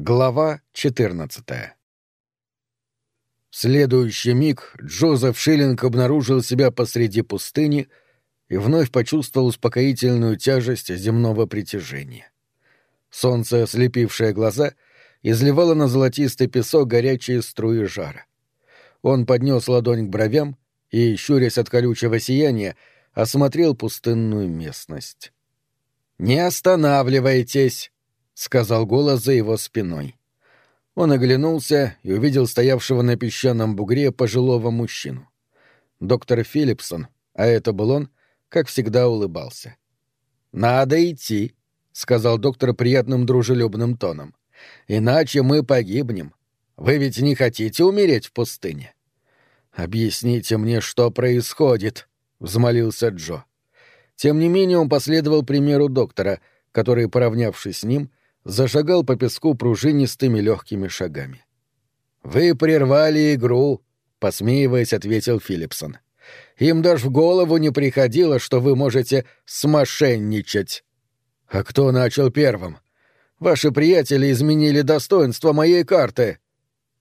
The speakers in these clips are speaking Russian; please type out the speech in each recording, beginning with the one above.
Глава 14 В следующий миг Джозеф Шиллинг обнаружил себя посреди пустыни и вновь почувствовал успокоительную тяжесть земного притяжения. Солнце, ослепившее глаза, изливало на золотистый песок горячие струи жара. Он поднес ладонь к бровям и, щурясь от колючего сияния, осмотрел пустынную местность. «Не останавливайтесь!» — сказал голос за его спиной. Он оглянулся и увидел стоявшего на песчаном бугре пожилого мужчину. Доктор Филлипсон, а это был он, как всегда улыбался. «Надо идти», — сказал доктор приятным дружелюбным тоном. «Иначе мы погибнем. Вы ведь не хотите умереть в пустыне?» «Объясните мне, что происходит», — взмолился Джо. Тем не менее он последовал примеру доктора, который, поравнявшись с ним, зашагал по песку пружинистыми легкими шагами. «Вы прервали игру», — посмеиваясь, ответил Филлипсон. «Им даже в голову не приходило, что вы можете смошенничать». «А кто начал первым? Ваши приятели изменили достоинство моей карты».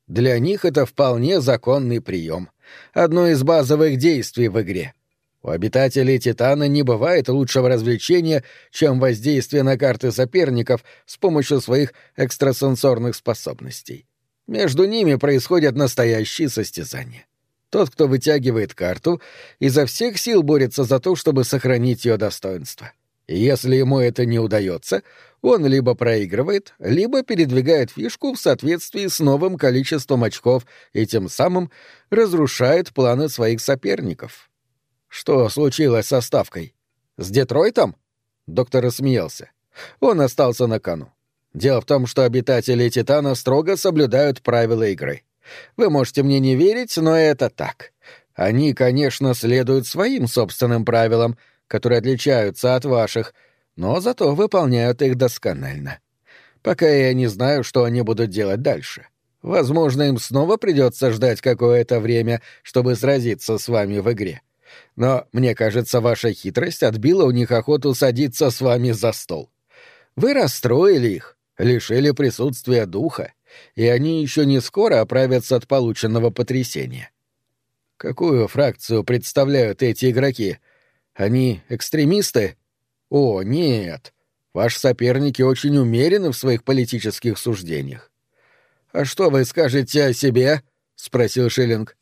«Для них это вполне законный прием. Одно из базовых действий в игре. У обитателей Титана не бывает лучшего развлечения, чем воздействие на карты соперников с помощью своих экстрасенсорных способностей. Между ними происходят настоящие состязания. Тот, кто вытягивает карту, изо всех сил борется за то, чтобы сохранить ее достоинство. И если ему это не удается, он либо проигрывает, либо передвигает фишку в соответствии с новым количеством очков и тем самым разрушает планы своих соперников. Что случилось со ставкой? С Детройтом? Доктор рассмеялся. Он остался на кону. Дело в том, что обитатели Титана строго соблюдают правила игры. Вы можете мне не верить, но это так. Они, конечно, следуют своим собственным правилам, которые отличаются от ваших, но зато выполняют их досконально. Пока я не знаю, что они будут делать дальше. Возможно, им снова придется ждать какое-то время, чтобы сразиться с вами в игре. Но, мне кажется, ваша хитрость отбила у них охоту садиться с вами за стол. Вы расстроили их, лишили присутствия духа, и они еще не скоро оправятся от полученного потрясения. Какую фракцию представляют эти игроки? Они экстремисты? О, нет. Ваши соперники очень умерены в своих политических суждениях. А что вы скажете о себе? спросил Шиллинг.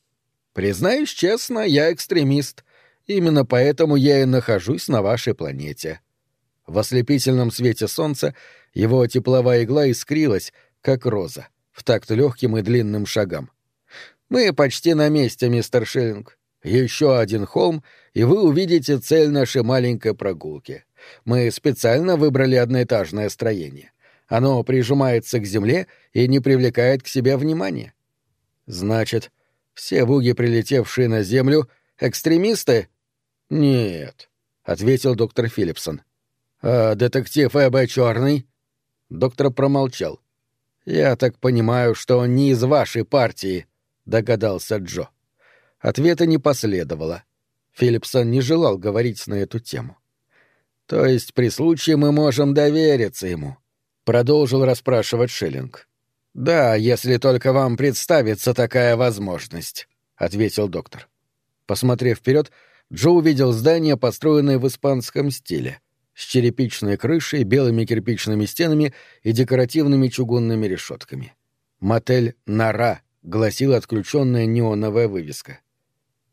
Признаюсь честно, я экстремист. Именно поэтому я и нахожусь на вашей планете. В ослепительном свете солнца его тепловая игла искрилась, как роза, в такт легким и длинным шагам. Мы почти на месте, мистер Шиллинг. Еще один холм, и вы увидите цель нашей маленькой прогулки. Мы специально выбрали одноэтажное строение. Оно прижимается к земле и не привлекает к себе внимания. Значит, все буги, прилетевшие на Землю, экстремисты? Нет, ответил доктор Филлипсон. А детектив Эббе Черный? Доктор промолчал. Я так понимаю, что он не из вашей партии, догадался Джо. Ответа не последовало. Филлипсон не желал говорить на эту тему. То есть при случае мы можем довериться ему, продолжил расспрашивать Шиллинг. «Да, если только вам представится такая возможность», — ответил доктор. Посмотрев вперед, Джо увидел здание, построенное в испанском стиле, с черепичной крышей, белыми кирпичными стенами и декоративными чугунными решетками. «Мотель Нара», — гласила отключенная неоновая вывеска.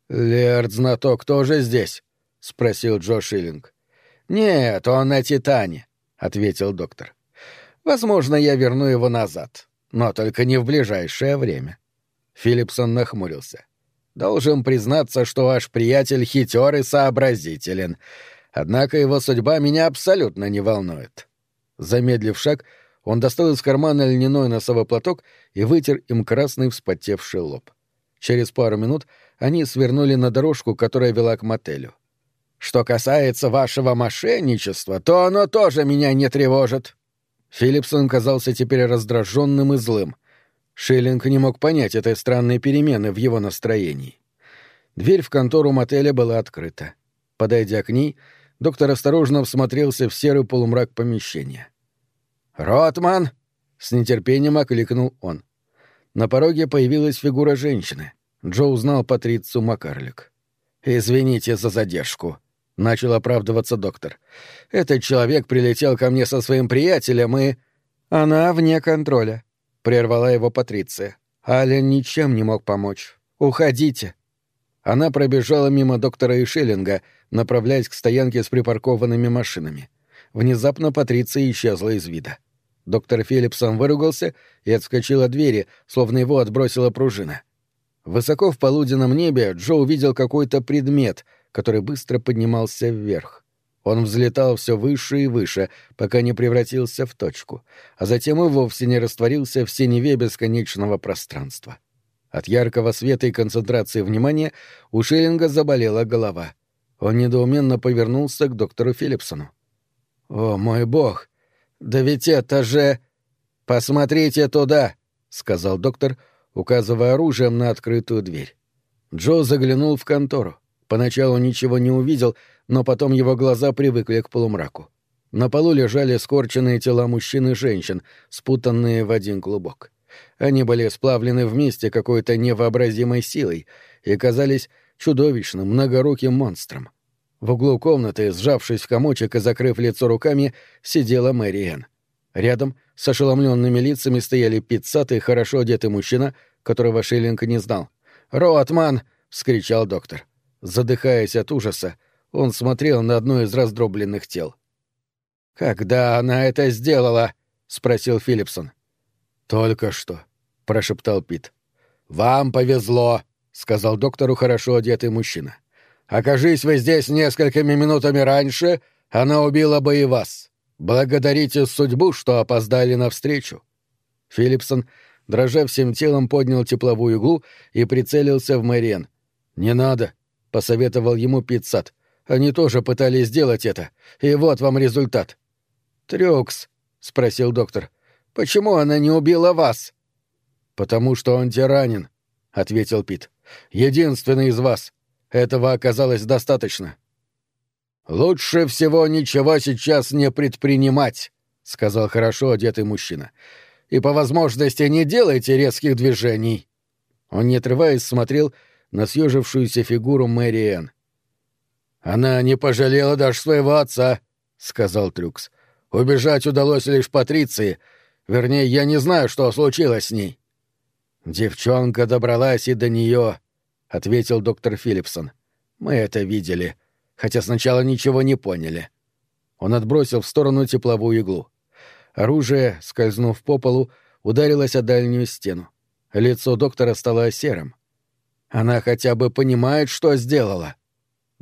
«Лерд знаток тоже здесь?» — спросил Джо Шиллинг. «Нет, он на Титане», — ответил доктор. «Возможно, я верну его назад но только не в ближайшее время. Филипсон нахмурился. Должен признаться, что ваш приятель хитер и сообразителен, однако его судьба меня абсолютно не волнует. Замедлив шаг, он достал из кармана льняной носовой платок и вытер им красный вспотевший лоб. Через пару минут они свернули на дорожку, которая вела к мотелю. «Что касается вашего мошенничества, то оно тоже меня не тревожит», Филлипсон казался теперь раздраженным и злым. Шиллинг не мог понять этой странной перемены в его настроении. Дверь в контору мотеля была открыта. Подойдя к ней, доктор осторожно всмотрелся в серый полумрак помещения. «Ротман!» — с нетерпением окликнул он. На пороге появилась фигура женщины. Джо узнал Патрицию Макарлик. «Извините за задержку», — начал оправдываться доктор. «Этот человек прилетел ко мне со своим приятелем и...» «Она вне контроля», — прервала его Патриция. «Ален ничем не мог помочь. Уходите». Она пробежала мимо доктора и Шиллинга, направляясь к стоянке с припаркованными машинами. Внезапно Патриция исчезла из вида. Доктор Филлипсон выругался и отскочил от двери, словно его отбросила пружина. Высоко в полуденном небе Джо увидел какой-то предмет, который быстро поднимался вверх. Он взлетал все выше и выше, пока не превратился в точку, а затем и вовсе не растворился в синеве бесконечного пространства. От яркого света и концентрации внимания у Шиллинга заболела голова. Он недоуменно повернулся к доктору Филлипсону. «О, мой бог! Да ведь это же...» «Посмотрите туда!» — сказал доктор, указывая оружием на открытую дверь. Джо заглянул в контору. Поначалу ничего не увидел, но потом его глаза привыкли к полумраку. На полу лежали скорченные тела мужчин и женщин, спутанные в один клубок. Они были сплавлены вместе какой-то невообразимой силой и казались чудовищным, многоруким монстром. В углу комнаты, сжавшись в комочек и закрыв лицо руками, сидела Мэри Рядом с ошеломленными лицами стояли пиццатый, хорошо одетый мужчина, которого Шиллинг не знал. «Роатман!» — вскричал доктор. Задыхаясь от ужаса, он смотрел на одно из раздробленных тел. «Когда она это сделала?» — спросил Филлипсон. «Только что», — прошептал Пит. «Вам повезло», — сказал доктору хорошо одетый мужчина. Окажись вы здесь несколькими минутами раньше, она убила бы и вас. Благодарите судьбу, что опоздали навстречу». Филлипсон, дрожа всем телом, поднял тепловую иглу и прицелился в Мэриэн. «Не надо», — посоветовал ему Питсат. «Они тоже пытались сделать это, и вот вам результат». «Трюкс», — спросил доктор, — «почему она не убила вас?» «Потому что он тиранин», — ответил Пит. «Единственный из вас. Этого оказалось достаточно. «Лучше всего ничего сейчас не предпринимать», — сказал хорошо одетый мужчина. «И по возможности не делайте резких движений». Он, не отрываясь, смотрел на съежившуюся фигуру Мэри Энн. «Она не пожалела даже своего отца», — сказал Трюкс. «Убежать удалось лишь Патриции. Вернее, я не знаю, что случилось с ней». Девчонка добралась и до нее, ответил доктор Филлипсон. Мы это видели, хотя сначала ничего не поняли. Он отбросил в сторону тепловую иглу. Оружие, скользнув по полу, ударилось о дальнюю стену. Лицо доктора стало серым. Она хотя бы понимает, что сделала.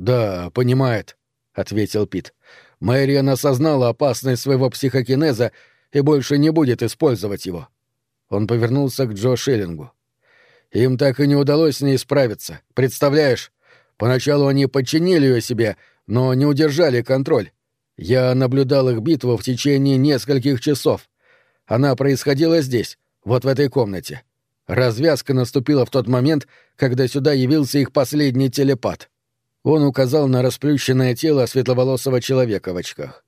Да, понимает, ответил Пит. Мэриан осознала опасность своего психокинеза и больше не будет использовать его. Он повернулся к Джо Шиллингу. Им так и не удалось с ней справиться, представляешь? Поначалу они подчинили ее себе, но не удержали контроль. Я наблюдал их битву в течение нескольких часов. Она происходила здесь, вот в этой комнате. Развязка наступила в тот момент, когда сюда явился их последний телепат. Он указал на расплющенное тело светловолосого человека в очках.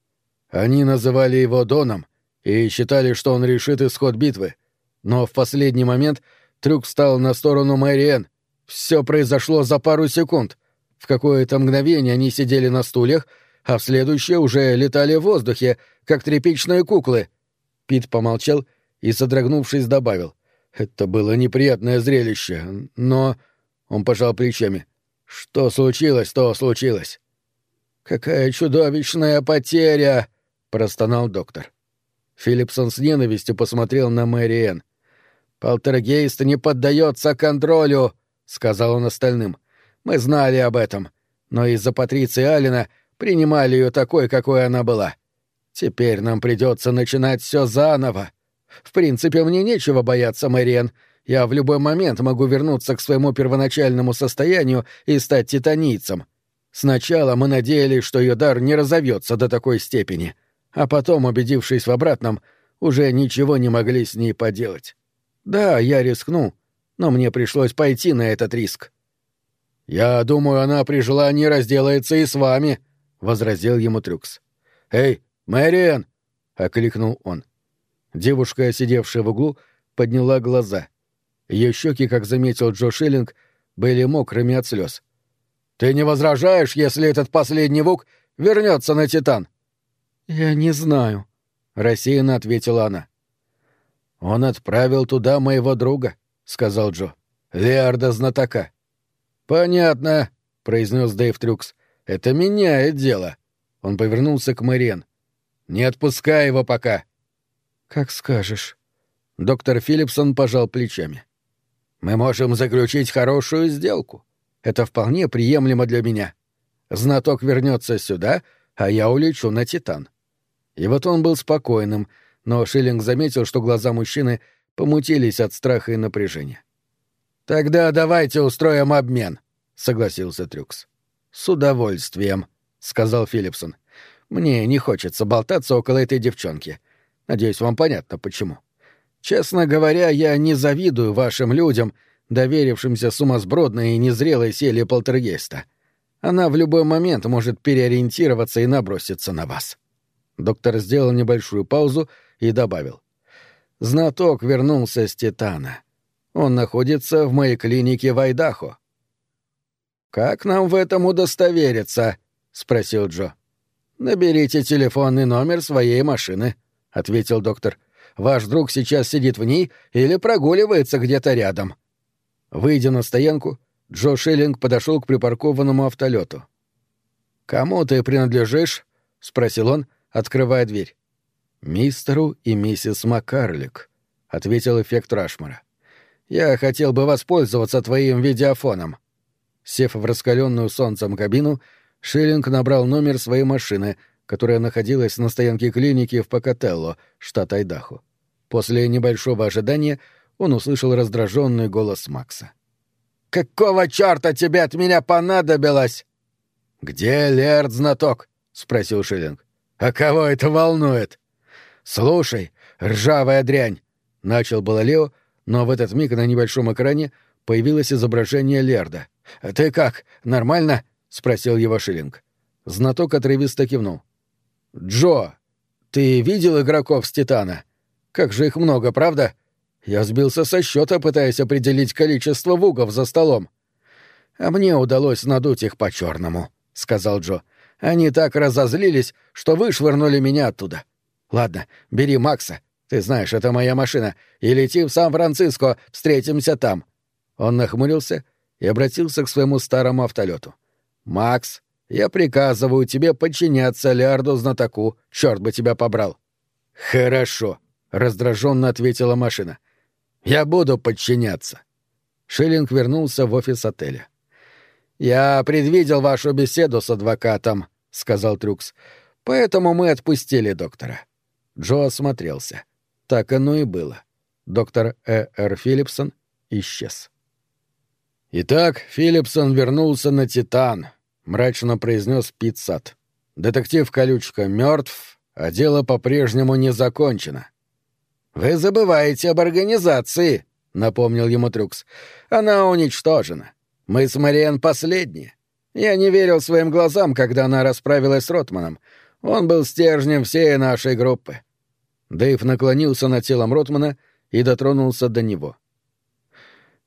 Они называли его Доном и считали, что он решит исход битвы. Но в последний момент — Трюк встал на сторону Мэриэн. Все произошло за пару секунд. В какое-то мгновение они сидели на стульях, а в следующее уже летали в воздухе, как тряпичные куклы. Пит помолчал и, содрогнувшись, добавил. «Это было неприятное зрелище, но...» Он пожал плечами. «Что случилось, то случилось». «Какая чудовищная потеря!» — простонал доктор. Филлипсон с ненавистью посмотрел на Мэри. «Полтергейст не поддается контролю», — сказал он остальным. «Мы знали об этом, но из-за Патриции Алина принимали ее такой, какой она была. Теперь нам придется начинать все заново. В принципе, мне нечего бояться, Мэриэн. Я в любой момент могу вернуться к своему первоначальному состоянию и стать титанийцем. Сначала мы надеялись, что ее дар не разовьется до такой степени, а потом, убедившись в обратном, уже ничего не могли с ней поделать. Да, я рискну, но мне пришлось пойти на этот риск. Я думаю, она при желании разделается и с вами, возразил ему Трюкс. Эй, Мэриэн! окликнул он. Девушка, сидевшая в углу, подняла глаза. Ее щеки, как заметил Джо Шиллинг, были мокрыми от слез. «Ты не возражаешь, если этот последний вук вернется на Титан?» «Я не знаю», — рассеянно ответила она. «Он отправил туда моего друга», — сказал Джо. «Леарда знатока». «Понятно», — произнес Дэйв Трюкс. «Это меняет дело». Он повернулся к Мэриэн. «Не отпускай его пока». «Как скажешь». Доктор Филлипсон пожал плечами. «Мы можем заключить хорошую сделку. Это вполне приемлемо для меня. Знаток вернется сюда, а я улечу на Титан». И вот он был спокойным, но Шиллинг заметил, что глаза мужчины помутились от страха и напряжения. «Тогда давайте устроим обмен», — согласился Трюкс. «С удовольствием», — сказал Филлипсон. «Мне не хочется болтаться около этой девчонки. Надеюсь, вам понятно, почему. Честно говоря, я не завидую вашим людям, доверившимся сумасбродной и незрелой силе полтергейста. Она в любой момент может переориентироваться и наброситься на вас». Доктор сделал небольшую паузу и добавил. «Знаток вернулся с Титана. Он находится в моей клинике в Айдахо». «Как нам в этом удостовериться?» — спросил Джо. «Наберите телефонный номер своей машины», — ответил доктор. «Ваш друг сейчас сидит в ней или прогуливается где-то рядом». Выйдя на стоянку, Джо Шиллинг подошел к припаркованному автолету. «Кому ты принадлежишь?» — спросил он, открывая дверь. «Мистеру и миссис Маккарлик», — ответил эффект Рашмара. «Я хотел бы воспользоваться твоим видеофоном». Сев в раскаленную солнцем кабину, Шиллинг набрал номер своей машины, которая находилась на стоянке клиники в Покателло, штат Айдахо. После небольшого ожидания он услышал раздраженный голос Макса. «Какого чёрта тебе от меня понадобилось?» «Где Лерд знаток?» — спросил Шиллинг. «А кого это волнует?» «Слушай, ржавая дрянь!» — начал было Лео, но в этот миг на небольшом экране появилось изображение Лерда. «Ты как, нормально?» — спросил его Шиллинг. Знаток отрывисто кивнул. «Джо, ты видел игроков с Титана? Как же их много, правда? Я сбился со счета, пытаясь определить количество вугов за столом. А мне удалось надуть их по-черному», — сказал Джо. Они так разозлились, что вышвырнули меня оттуда. Ладно, бери Макса. Ты знаешь, это моя машина. И лети в Сан-Франциско, встретимся там. Он нахмурился и обратился к своему старому автолету. «Макс, я приказываю тебе подчиняться Леарду Знатоку, черт бы тебя побрал». «Хорошо», — раздраженно ответила машина. «Я буду подчиняться». Шиллинг вернулся в офис отеля. «Я предвидел вашу беседу с адвокатом», — сказал Трюкс. «Поэтому мы отпустили доктора». Джо осмотрелся. Так оно и было. Доктор Э. Р. Филлипсон исчез. «Итак, Филлипсон вернулся на Титан», — мрачно произнес Пит. «Детектив Колючка мертв, а дело по-прежнему не закончено». «Вы забываете об организации», — напомнил ему Трюкс. «Она уничтожена. Мы с Мариен последние. Я не верил своим глазам, когда она расправилась с Ротманом. Он был стержнем всей нашей группы. Дэйв наклонился над телом Ротмана и дотронулся до него.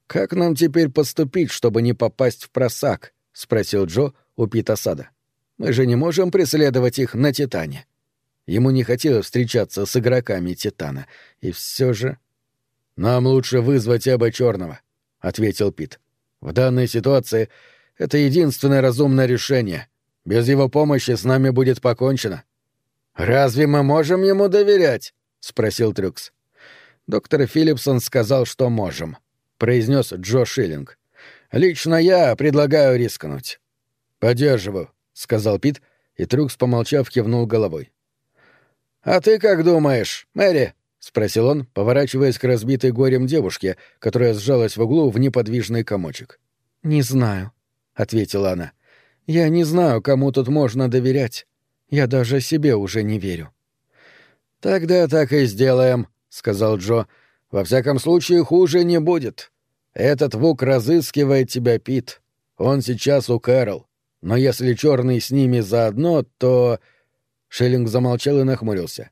«Как нам теперь поступить, чтобы не попасть в просак?» — спросил Джо у Пита Сада. «Мы же не можем преследовать их на Титане». Ему не хотелось встречаться с игроками Титана, и все же... «Нам лучше вызвать Эба Черного», — ответил Пит. «В данной ситуации это единственное разумное решение. Без его помощи с нами будет покончено». «Разве мы можем ему доверять?» — спросил Трюкс. Доктор Филлипсон сказал, что можем, — произнес Джо Шиллинг. «Лично я предлагаю рискнуть». «Поддерживаю», — сказал Пит, и Трюкс, помолчав, кивнул головой. «А ты как думаешь, Мэри?» — спросил он, поворачиваясь к разбитой горем девушке, которая сжалась в углу в неподвижный комочек. «Не знаю», — ответила она. «Я не знаю, кому тут можно доверять. Я даже себе уже не верю». «Тогда так и сделаем», — сказал Джо. «Во всяком случае, хуже не будет. Этот Вук разыскивает тебя, Пит. Он сейчас у Кэрол. Но если черный с ними заодно, то...» Шеллинг замолчал и нахмурился.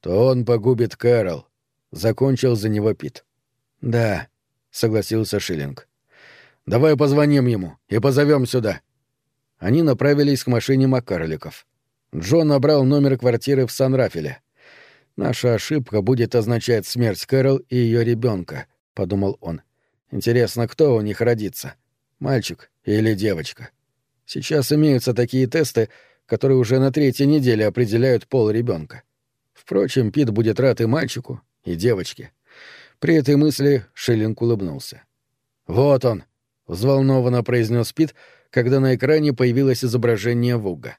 то он погубит Кэрол. Закончил за него Пит. Да, согласился Шиллинг. Давай позвоним ему и позовем сюда. Они направились к машине Маккарликов. Джон набрал номер квартиры в Сан-Рафеле. «Наша ошибка будет означать смерть Кэрол и ее ребенка», — подумал он. «Интересно, кто у них родится? Мальчик или девочка?» Сейчас имеются такие тесты, которые уже на третьей неделе определяют пол ребенка. Впрочем, Пит будет рад и мальчику, и девочке. При этой мысли Шиллинг улыбнулся. «Вот он!» — взволнованно произнес Пит, когда на экране появилось изображение Вуга.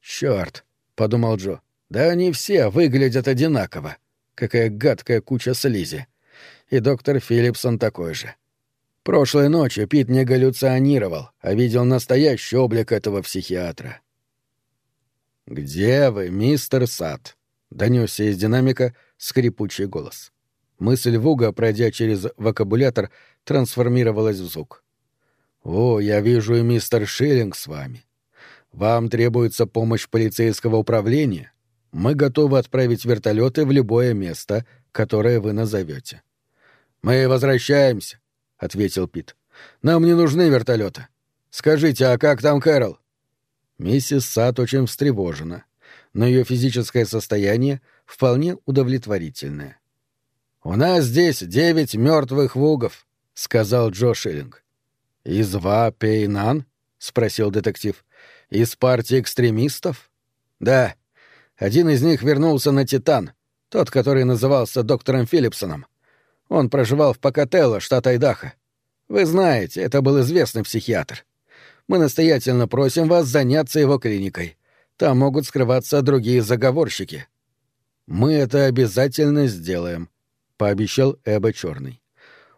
«Чёрт!» — подумал Джо. «Да они все выглядят одинаково. Какая гадкая куча слизи. И доктор Филлипсон такой же. Прошлой ночью Пит не галлюционировал, а видел настоящий облик этого психиатра». «Где вы, мистер Сад?» — донесся из динамика скрипучий голос. Мысль Вуга, пройдя через вокабулятор, трансформировалась в звук. «О, я вижу и мистер Шиллинг с вами. Вам требуется помощь полицейского управления. Мы готовы отправить вертолеты в любое место, которое вы назовете. «Мы возвращаемся», — ответил Пит. «Нам не нужны вертолеты. Скажите, а как там Кэрол?» Миссис Сад очень встревожена, но ее физическое состояние вполне удовлетворительное. «У нас здесь девять мертвых вугов», — сказал Джо Шиллинг. «Из Ва Пейнан?» — спросил детектив. «Из партии экстремистов?» «Да. Один из них вернулся на Титан, тот, который назывался доктором Филлипсоном. Он проживал в Покателло, штат Айдахо. Вы знаете, это был известный психиатр. Мы настоятельно просим вас заняться его клиникой. Там могут скрываться другие заговорщики». «Мы это обязательно сделаем», — пообещал Эба Черный.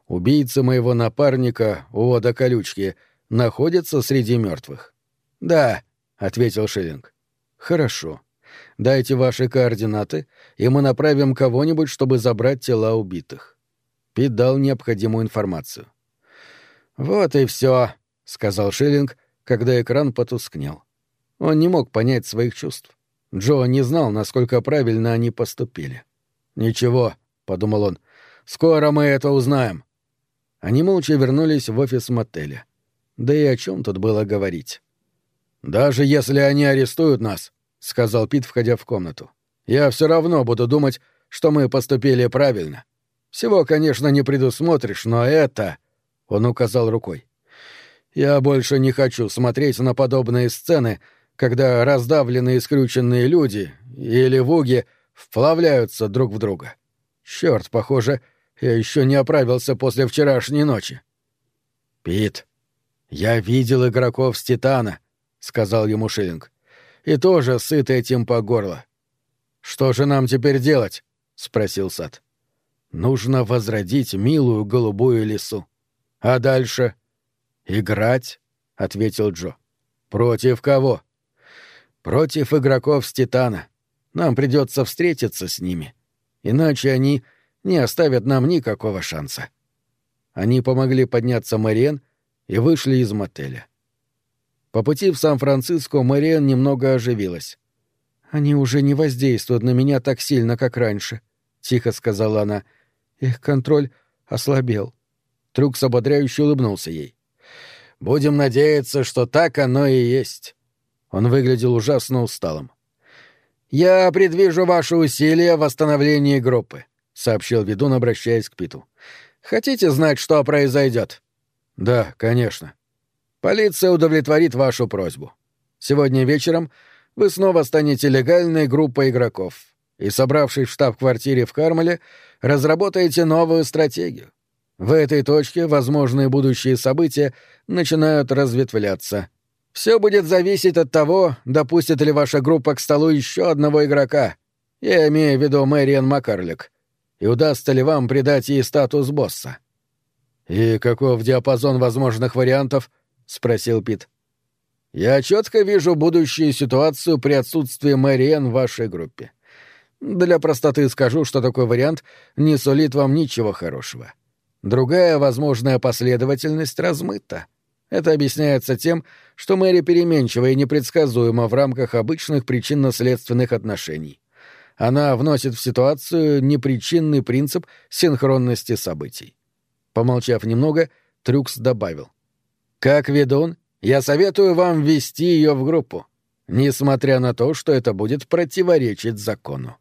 Убийца моего напарника, Уода Колючки, находится среди мертвых. Да, ответил Шиллинг. Хорошо. Дайте ваши координаты, и мы направим кого-нибудь, чтобы забрать тела убитых. Пит дал необходимую информацию. Вот и все, сказал Шиллинг, когда экран потускнел. Он не мог понять своих чувств. Джо не знал, насколько правильно они поступили. «Ничего», — подумал он, — «скоро мы это узнаем. Они молча вернулись в офис мотеля. Да и о чем тут было говорить? «Даже если они арестуют нас», — сказал Пит, входя в комнату, — «я все равно буду думать, что мы поступили правильно. Всего, конечно, не предусмотришь, но это...» — он указал рукой. «Я больше не хочу смотреть на подобные сцены, когда раздавленные и скрюченные люди или вуги вплавляются друг в друга. Черт, похоже, — я еще не оправился после вчерашней ночи. Пит, я видел игроков с Титана, сказал ему Шиллинг. И тоже сыт этим по горло. Что же нам теперь делать? спросил Сад. Нужно возродить милую голубую лису. А дальше? Играть, ответил Джо. Против кого? Против игроков с Титана. Нам придется встретиться с ними. Иначе они не оставят нам никакого шанса. Они помогли подняться Мариен и вышли из мотеля. По пути в Сан-Франциско Мариен немного оживилась. «Они уже не воздействуют на меня так сильно, как раньше», — тихо сказала она. «Их контроль ослабел». Трюкс ободряюще улыбнулся ей. «Будем надеяться, что так оно и есть». Он выглядел ужасно усталым. «Я предвижу ваши усилия в восстановлении группы сообщил ведун, обращаясь к Питу. Хотите знать, что произойдет? Да, конечно. Полиция удовлетворит вашу просьбу. Сегодня вечером вы снова станете легальной группой игроков и, собравшись в штаб-квартире в Кармеле, разработаете новую стратегию. В этой точке возможные будущие события начинают разветвляться. Все будет зависеть от того, допустит ли ваша группа к столу еще одного игрока. Я имею в виду Мэриан Маккарлик и удастся ли вам придать ей статус босса. «И каков диапазон возможных вариантов?» — спросил Пит. «Я четко вижу будущую ситуацию при отсутствии Мэриэн в вашей группе. Для простоты скажу, что такой вариант не сулит вам ничего хорошего. Другая возможная последовательность размыта. Это объясняется тем, что Мэри переменчива и непредсказуема в рамках обычных причинно-следственных отношений. Она вносит в ситуацию непричинный принцип синхронности событий. Помолчав немного, Трюкс добавил. «Как ведун, я советую вам ввести ее в группу, несмотря на то, что это будет противоречить закону».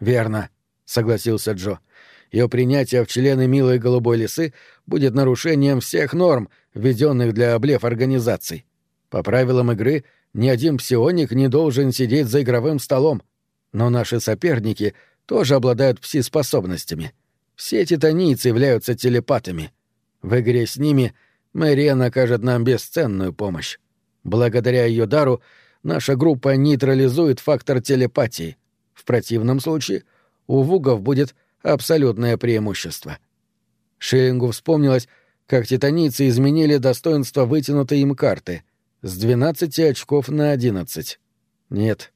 «Верно», — согласился Джо. «Ее принятие в члены милой голубой лисы будет нарушением всех норм, введенных для облев организаций. По правилам игры ни один псионик не должен сидеть за игровым столом, но наши соперники тоже обладают пси-способностями. Все титанийцы являются телепатами. В игре с ними Мэриэн окажет нам бесценную помощь. Благодаря ее дару наша группа нейтрализует фактор телепатии. В противном случае у вугов будет абсолютное преимущество. Шиллингу вспомнилось, как титанийцы изменили достоинство вытянутой им карты с 12 очков на 11. Нет,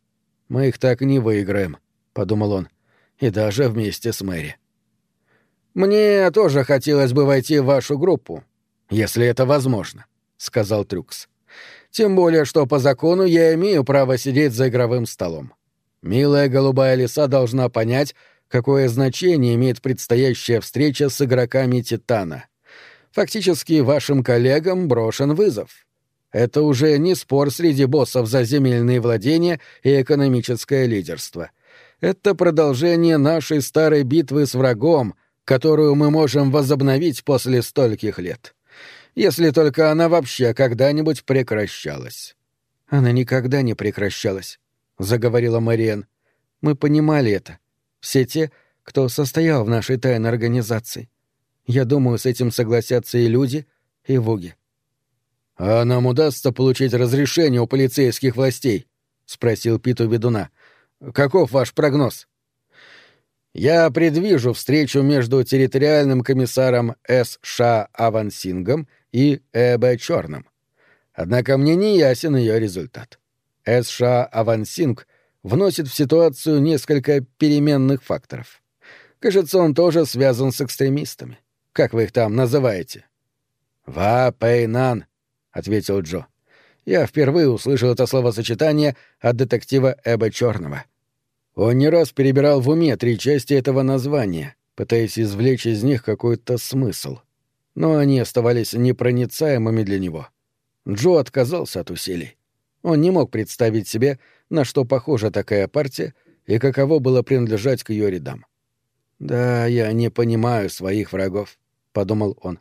мы их так не выиграем, — подумал он, — и даже вместе с Мэри. «Мне тоже хотелось бы войти в вашу группу, если это возможно», — сказал Трюкс. «Тем более, что по закону я имею право сидеть за игровым столом. Милая голубая лиса должна понять, какое значение имеет предстоящая встреча с игроками Титана. Фактически вашим коллегам брошен вызов. Это уже не спор среди боссов за земельные владения и экономическое лидерство. Это продолжение нашей старой битвы с врагом, которую мы можем возобновить после стольких лет. Если только она вообще когда-нибудь прекращалась. Она никогда не прекращалась, заговорила Мариен. Мы понимали это. Все те, кто состоял в нашей тайной организации. Я думаю, с этим согласятся и люди, и вуги. «А нам удастся получить разрешение у полицейских властей?» — спросил Питу ведуна. «Каков ваш прогноз?» «Я предвижу встречу между территориальным комиссаром С.Ш. Авансингом и Э.Б. Черным. Однако мне не ясен ее результат. С.Ш. Авансинг вносит в ситуацию несколько переменных факторов. Кажется, он тоже связан с экстремистами. Как вы их там называете? «Ва Пэйнан», — ответил Джо. «Я впервые услышал это словосочетание от детектива Эба Черного. Он не раз перебирал в уме три части этого названия, пытаясь извлечь из них какой-то смысл. Но они оставались непроницаемыми для него. Джо отказался от усилий. Он не мог представить себе, на что похожа такая партия и каково было принадлежать к ее рядам. «Да, я не понимаю своих врагов», — подумал он.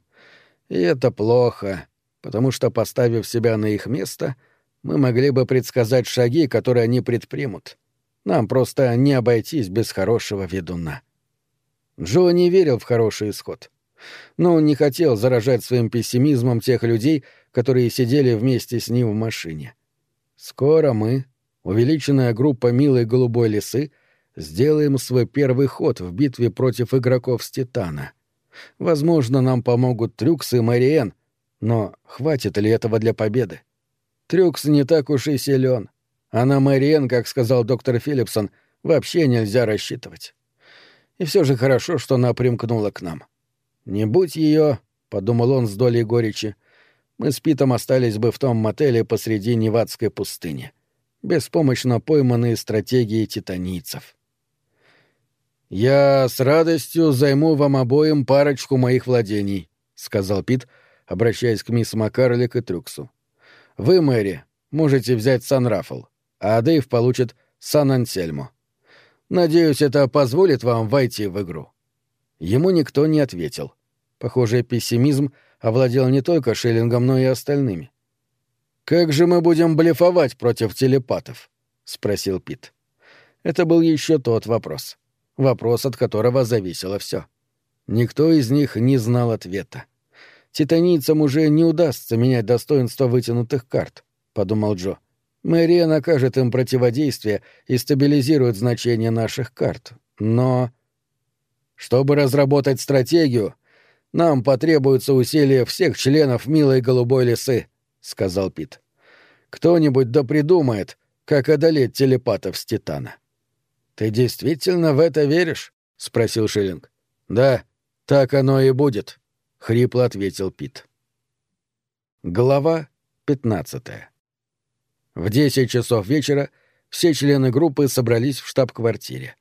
«И это плохо, потому что, поставив себя на их место, мы могли бы предсказать шаги, которые они предпримут. Нам просто не обойтись без хорошего ведуна. Джо не верил в хороший исход. Но он не хотел заражать своим пессимизмом тех людей, которые сидели вместе с ним в машине. Скоро мы, увеличенная группа милой голубой лисы, сделаем свой первый ход в битве против игроков с Титана. Возможно, нам помогут Трюкс и Мариен, но хватит ли этого для победы? Трюкс не так уж и силен, а на Мэриэн, как сказал доктор Филлипсон, вообще нельзя рассчитывать. И все же хорошо, что она примкнула к нам. Не будь ее, подумал он с долей горечи, мы с Питом остались бы в том мотеле посреди Невадской пустыни, беспомощно пойманные стратегией титанийцев. «Я с радостью займу вам обоим парочку моих владений», — сказал Пит, — обращаясь к мисс Маккарлик и Трюксу. «Вы, Мэри, можете взять Сан-Рафл, а Дэйв получит Сан-Ансельмо. Надеюсь, это позволит вам войти в игру». Ему никто не ответил. Похоже, пессимизм овладел не только Шеллингом, но и остальными. «Как же мы будем блефовать против телепатов?» — спросил Пит. Это был еще тот вопрос. Вопрос, от которого зависело все. Никто из них не знал ответа титанийцам уже не удастся менять достоинство вытянутых карт», — подумал Джо. «Мэрия накажет им противодействие и стабилизирует значение наших карт. Но...» «Чтобы разработать стратегию, нам потребуются усилия всех членов милой голубой лисы», — сказал Пит. «Кто-нибудь да придумает, как одолеть телепатов с Титана». «Ты действительно в это веришь?» — спросил Шиллинг. «Да, так оно и будет», — хрипло ответил Пит. Глава 15 В десять часов вечера все члены группы собрались в штаб-квартире.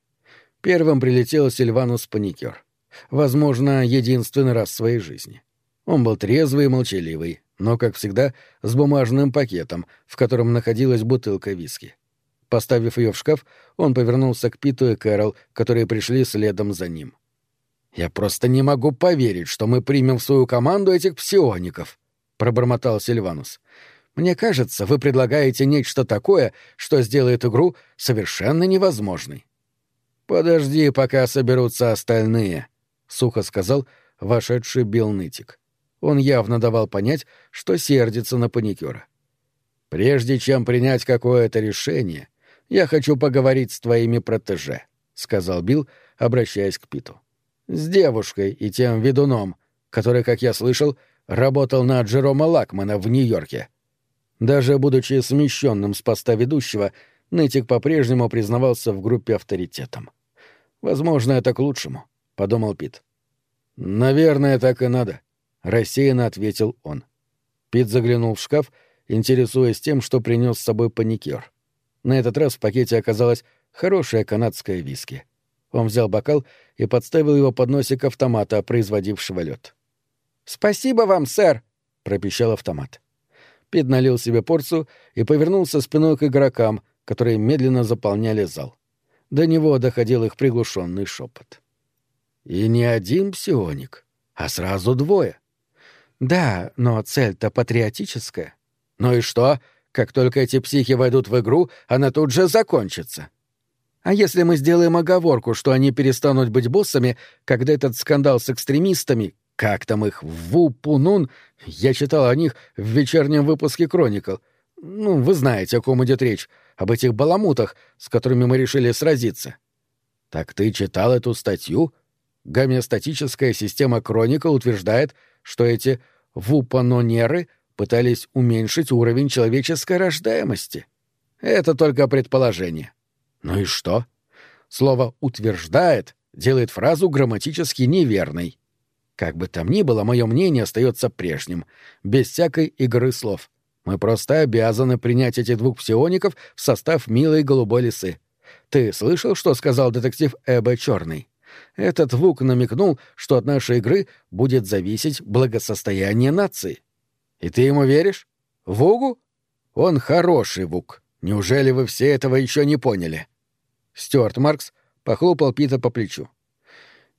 Первым прилетел Сильванус Паникер. Возможно, единственный раз в своей жизни. Он был трезвый и молчаливый, но, как всегда, с бумажным пакетом, в котором находилась бутылка виски. Поставив ее в шкаф, он повернулся к Питу и Кэрол, которые пришли следом за ним. «Я просто не могу поверить, что мы примем в свою команду этих псиоников», — пробормотал Сильванус. «Мне кажется, вы предлагаете нечто такое, что сделает игру совершенно невозможной». «Подожди, пока соберутся остальные», — сухо сказал вошедший Билл Нытик. Он явно давал понять, что сердится на паникера. «Прежде чем принять какое-то решение, я хочу поговорить с твоими протеже», — сказал Билл, обращаясь к Питу. «С девушкой и тем ведуном, который, как я слышал, работал на Джерома Лакмана в Нью-Йорке». Даже будучи смещенным с поста ведущего, Нытик по-прежнему признавался в группе авторитетом. Возможно, это к лучшему, подумал Пит. Наверное, так и надо, рассеянно ответил он. Пит заглянул в шкаф, интересуясь тем, что принес с собой паникер. На этот раз в пакете оказалась хорошая канадская виски. Он взял бокал и подставил его под носик автомата, производившего лед. «Спасибо вам, сэр!» — пропищал автомат. Пит налил себе порцию и повернулся спиной к игрокам, которые медленно заполняли зал. До него доходил их приглушенный шепот. И не один псионик, а сразу двое. Да, но цель-то патриотическая. Ну и что? Как только эти психи войдут в игру, она тут же закончится. А если мы сделаем оговорку, что они перестанут быть боссами, когда этот скандал с экстремистами, как там их, Ву-Пунун, я читал о них в вечернем выпуске «Кроникл», ну, вы знаете, о ком идет речь, об этих баламутах, с которыми мы решили сразиться. Так ты читал эту статью? Гомеостатическая система Кроника утверждает, что эти вупанонеры пытались уменьшить уровень человеческой рождаемости. Это только предположение. Ну и что? Слово «утверждает» делает фразу грамматически неверной. Как бы там ни было, мое мнение остается прежним, без всякой игры слов. Мы просто обязаны принять этих двух псиоников в состав милой голубой лисы. Ты слышал, что сказал детектив Эбба Черный? Этот Вук намекнул, что от нашей игры будет зависеть благосостояние нации. И ты ему веришь? Вугу? Он хороший Вук. Неужели вы все этого еще не поняли? Стюарт Маркс похлопал Пита по плечу.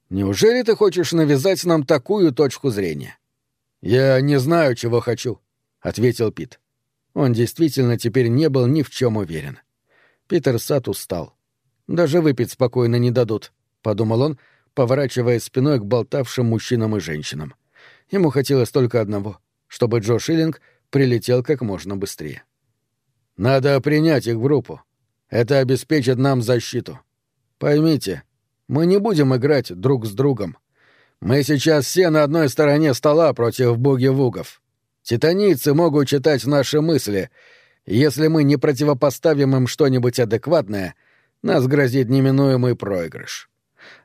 Неужели ты хочешь навязать нам такую точку зрения? Я не знаю, чего хочу, — ответил Пит. Он действительно теперь не был ни в чем уверен. Питер Сат устал. «Даже выпить спокойно не дадут», — подумал он, поворачивая спиной к болтавшим мужчинам и женщинам. Ему хотелось только одного — чтобы Джо Шиллинг прилетел как можно быстрее. «Надо принять их в группу. Это обеспечит нам защиту. Поймите, мы не будем играть друг с другом. Мы сейчас все на одной стороне стола против боги-вугов. Титанийцы могут читать наши мысли. Если мы не противопоставим им что-нибудь адекватное, нас грозит неминуемый проигрыш.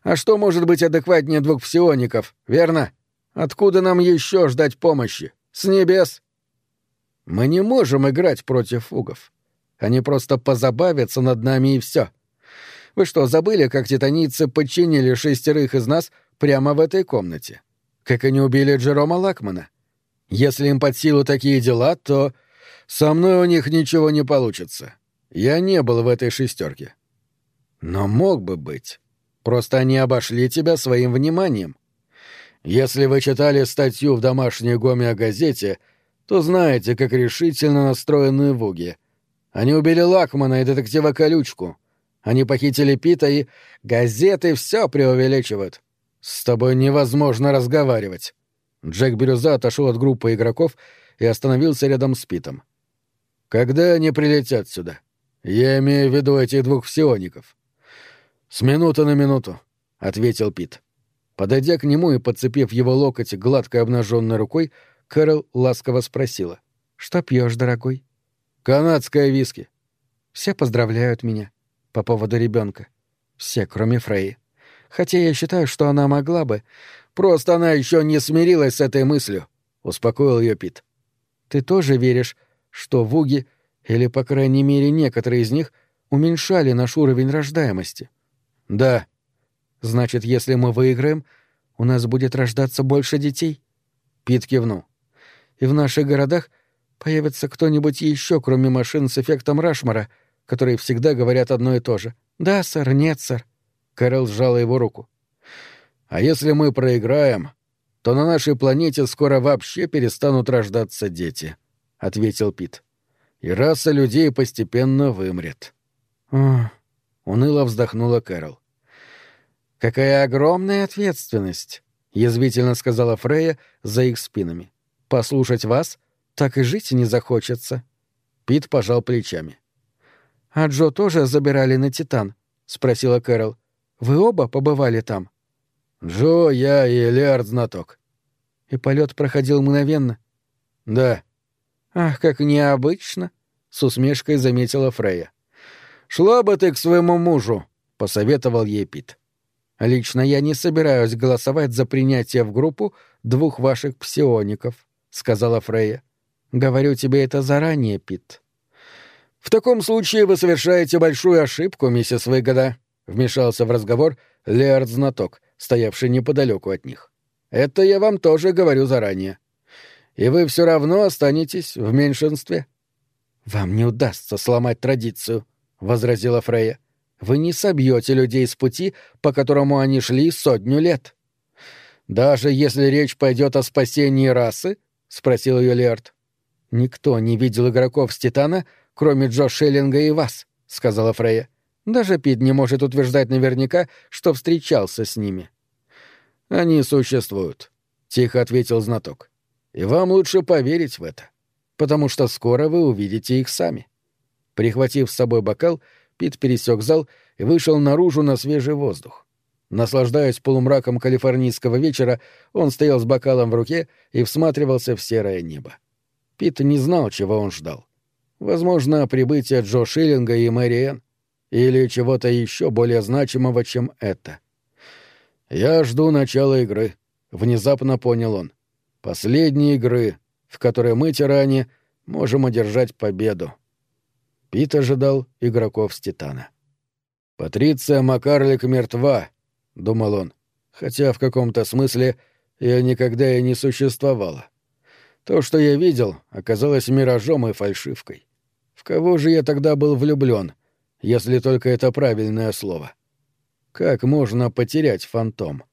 А что может быть адекватнее двух псиоников, верно? Откуда нам еще ждать помощи? С небес? Мы не можем играть против фугов. Они просто позабавятся над нами и все. Вы что, забыли, как титанийцы подчинили шестерых из нас прямо в этой комнате? Как они убили Джерома Лакмана? Если им под силу такие дела, то со мной у них ничего не получится. Я не был в этой шестерке. Но мог бы быть. Просто они обошли тебя своим вниманием. Если вы читали статью в домашней Гомео-газете, то знаете, как решительно настроены Вуги. Они убили Лакмана и детектива Колючку. Они похитили Пита и... Газеты все преувеличивают. С тобой невозможно разговаривать. Джек Бирюза отошел от группы игроков и остановился рядом с Питом. «Когда они прилетят сюда? Я имею в виду этих двух псиоников». «С минуты на минуту», — ответил Пит. Подойдя к нему и подцепив его локоть гладкой обнаженной рукой, Кэрол ласково спросила. «Что пьешь, дорогой?» «Канадское виски». «Все поздравляют меня по поводу ребенка. Все, кроме Фрей. Хотя я считаю, что она могла бы, Просто она еще не смирилась с этой мыслью», — успокоил ее Пит. «Ты тоже веришь, что вуги, или, по крайней мере, некоторые из них, уменьшали наш уровень рождаемости?» «Да», Значит, если мы выиграем, у нас будет рождаться больше детей? Пит кивнул. И в наших городах появится кто-нибудь еще, кроме машин с эффектом Рашмара, которые всегда говорят одно и то же. «Да, сэр, нет, сэр». Кэрол сжала его руку. «А если мы проиграем, то на нашей планете скоро вообще перестанут рождаться дети», — ответил Пит. «И раса людей постепенно вымрет». «Ох», — уныло вздохнула Кэрол. «Какая огромная ответственность», — язвительно сказала Фрея за их спинами. «Послушать вас так и жить не захочется». Пит пожал плечами. «А Джо тоже забирали на Титан?» — спросила Кэрол. «Вы оба побывали там?» «Джо, я и Элиард знаток». «И полет проходил мгновенно?» «Да». «Ах, как необычно!» — с усмешкой заметила Фрея. «Шла бы ты к своему мужу», — посоветовал ей Пит. «Лично я не собираюсь голосовать за принятие в группу двух ваших псиоников», — сказала Фрея. «Говорю тебе это заранее, Пит». «В таком случае вы совершаете большую ошибку, миссис Выгода», — вмешался в разговор Леард Знаток, стоявший неподалеку от них. «Это я вам тоже говорю заранее. И вы все равно останетесь в меньшинстве». «Вам не удастся сломать традицию», — возразила Фрея. «Вы не собьете людей с пути, по которому они шли сотню лет». «Даже если речь пойдет о спасении расы?» — спросил ее Леард. «Никто не видел игроков с Титана, кроме Джо Шеллинга и вас», — сказала Фрея. «Даже Пит не может утверждать наверняка, что встречался с ними». «Они существуют», — тихо ответил знаток. «И вам лучше поверить в это, потому что скоро вы увидите их сами». Прихватив с собой бокал, Пит пересек зал и вышел наружу на свежий воздух. Наслаждаясь полумраком калифорнийского вечера, он стоял с бокалом в руке и всматривался в серое небо. Пит не знал, чего он ждал. Возможно, прибытие Джо Шиллинга и Мэри Энн. Или чего-то еще более значимого, чем это. «Я жду начала игры», — внезапно понял он. «Последней игры, в которой мы, тиране, можем одержать победу». Пит ожидал игроков с Титана. «Патриция Макарлик мертва», — думал он, хотя в каком-то смысле ее никогда и не существовало. То, что я видел, оказалось миражом и фальшивкой. В кого же я тогда был влюблен, если только это правильное слово? Как можно потерять фантом?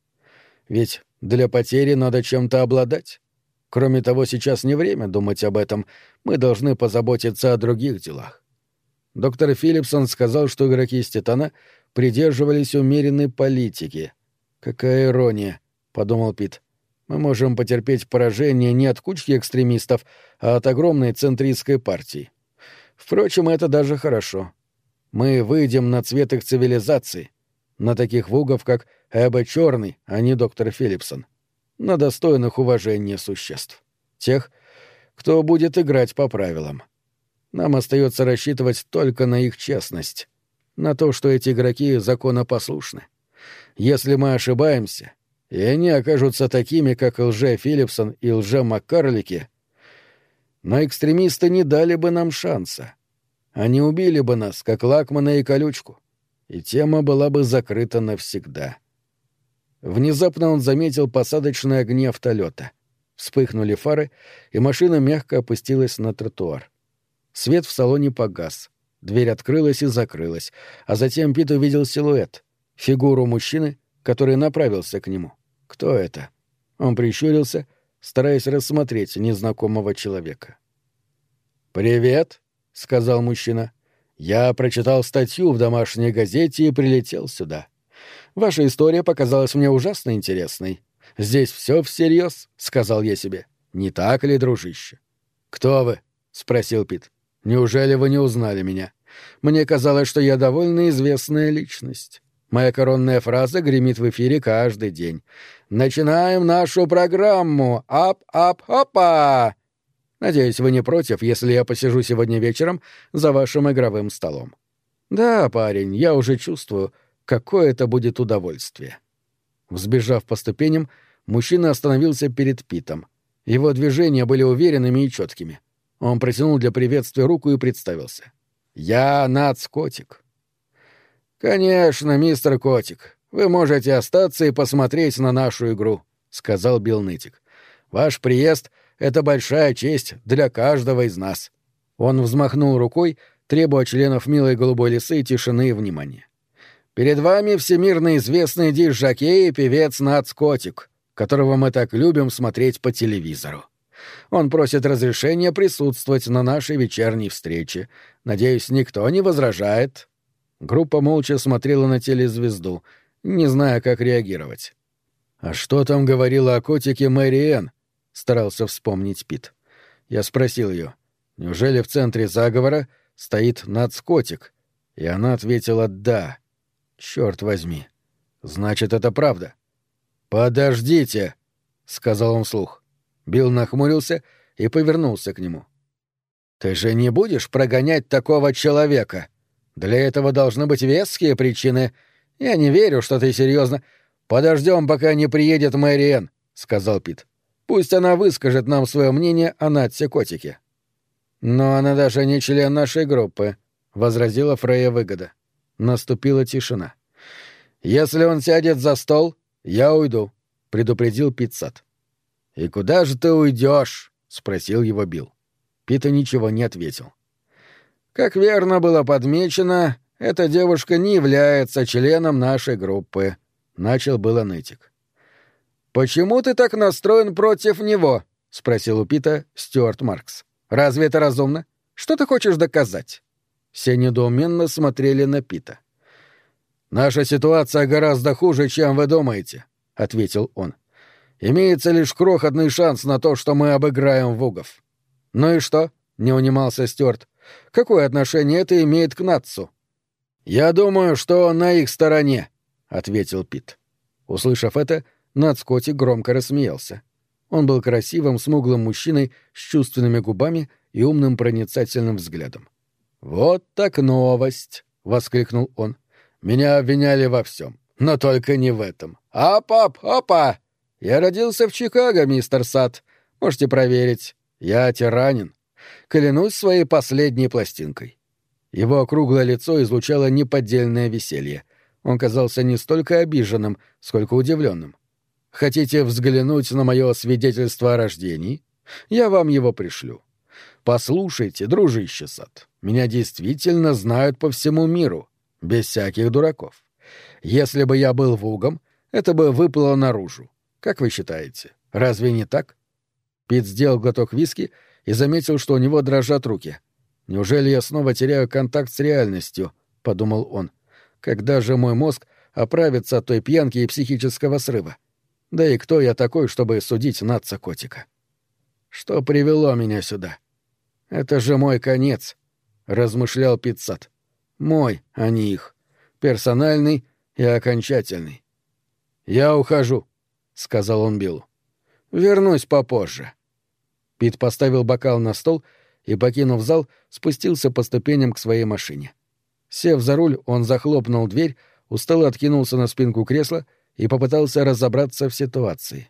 Ведь для потери надо чем-то обладать. Кроме того, сейчас не время думать об этом, мы должны позаботиться о других делах. Доктор Филлипсон сказал, что игроки из Титана придерживались умеренной политики. «Какая ирония», — подумал Пит. Мы можем потерпеть поражение не от кучки экстремистов, а от огромной центристской партии. Впрочем, это даже хорошо. Мы выйдем на цвет их цивилизации, на таких вугов, как Эбба Черный, а не доктор Филлипсон, на достойных уважения существ. Тех, кто будет играть по правилам. Нам остается рассчитывать только на их честность, на то, что эти игроки законопослушны. Если мы ошибаемся, и они окажутся такими, как лже Филлипсон и лже Маккарлики, но экстремисты не дали бы нам шанса. Они убили бы нас, как Лакмана и Колючку, и тема была бы закрыта навсегда. Внезапно он заметил посадочные огни автолета. Вспыхнули фары, и машина мягко опустилась на тротуар. Свет в салоне погас. Дверь открылась и закрылась, а затем Пит увидел силуэт, фигуру мужчины, который направился к нему. Кто это? Он прищурился, стараясь рассмотреть незнакомого человека. «Привет», — сказал мужчина. «Я прочитал статью в домашней газете и прилетел сюда. Ваша история показалась мне ужасно интересной. Здесь все всерьез», — сказал я себе. «Не так ли, дружище?» «Кто вы?» — спросил Пит. «Неужели вы не узнали меня? Мне казалось, что я довольно известная личность. Моя коронная фраза гремит в эфире каждый день. «Начинаем нашу программу! Ап-ап-опа!» Надеюсь, вы не против, если я посижу сегодня вечером за вашим игровым столом. Да, парень, я уже чувствую, какое это будет удовольствие. Взбежав по ступеням, мужчина остановился перед Питом. Его движения были уверенными и четкими. Он протянул для приветствия руку и представился. «Я Нац Котик». «Конечно, мистер Котик. вы можете остаться и посмотреть на нашу игру», — сказал Билл Нытик. «Ваш приезд — это большая честь для каждого из нас». Он взмахнул рукой, требуя членов милой голубой лисы тишины и внимания. «Перед вами всемирно известный диш-жокей и певец Нац Котик, которого мы так любим смотреть по телевизору. Он просит разрешения присутствовать на нашей вечерней встрече. Надеюсь, никто не возражает». Группа молча смотрела на телезвезду, не зная, как реагировать. «А что там говорила о котике Мэри Энн?» — старался вспомнить Пит. Я спросил ее, неужели в центре заговора стоит нацкотик? И она ответила «да». Черт возьми. Значит, это правда. «Подождите!» — сказал он вслух. Билл нахмурился и повернулся к нему. «Ты же не будешь прогонять такого человека? Для этого должны быть веские причины. Я не верю, что ты серьезно. Подождем, пока не приедет Мэриэн», — сказал Пит. «Пусть она выскажет нам свое мнение о Натсе Котике». «Но она даже не член нашей группы», — возразила Фрея Выгода. Наступила тишина. «Если он сядет за стол, я уйду», — предупредил Пит Сад. «И куда же ты уйдешь?» — спросил его Билл. Пита ничего не ответил. «Как верно было подмечено, эта девушка не является членом нашей группы», — начал было нытик. «Почему ты так настроен против него?» — спросил у Пита Стюарт Маркс. «Разве это разумно? Что ты хочешь доказать?» Все недоуменно смотрели на Пита. «Наша ситуация гораздо хуже, чем вы думаете», — ответил он. Имеется лишь крохотный шанс на то, что мы обыграем вугов. Ну и что? Не унимался Стюарт. Какое отношение это имеет к Натсу? Я думаю, что на их стороне, ответил Пит. Услышав это, Натскотти громко рассмеялся. Он был красивым, смуглым мужчиной с чувственными губами и умным проницательным взглядом. «Вот так новость!» — воскликнул он. «Меня обвиняли во всем, но только не в этом. А, пап, опа! Я родился в Чикаго, мистер Сад. Можете проверить. Я тиранин. Клянусь своей последней пластинкой. Его округлое лицо излучало неподдельное веселье. Он казался не столько обиженным, сколько удивленным. Хотите взглянуть на мое свидетельство о рождении? Я вам его пришлю. Послушайте, дружище Сад, меня действительно знают по всему миру, без всяких дураков. Если бы я был вугом, это бы выплыло наружу. Как вы считаете, разве не так? Пит сделал глоток виски и заметил, что у него дрожат руки. Неужели я снова теряю контакт с реальностью? подумал он. Когда же мой мозг оправится от той пьянки и психического срыва? Да и кто я такой, чтобы судить наца котика? Что привело меня сюда? Это же мой конец, размышлял Питсат. Мой, а не их. Персональный и окончательный. Я ухожу. — сказал он Биллу. «Вернусь попозже». Пит поставил бокал на стол и, покинув зал, спустился по ступеням к своей машине. Сев за руль, он захлопнул дверь, устало откинулся на спинку кресла и попытался разобраться в ситуации.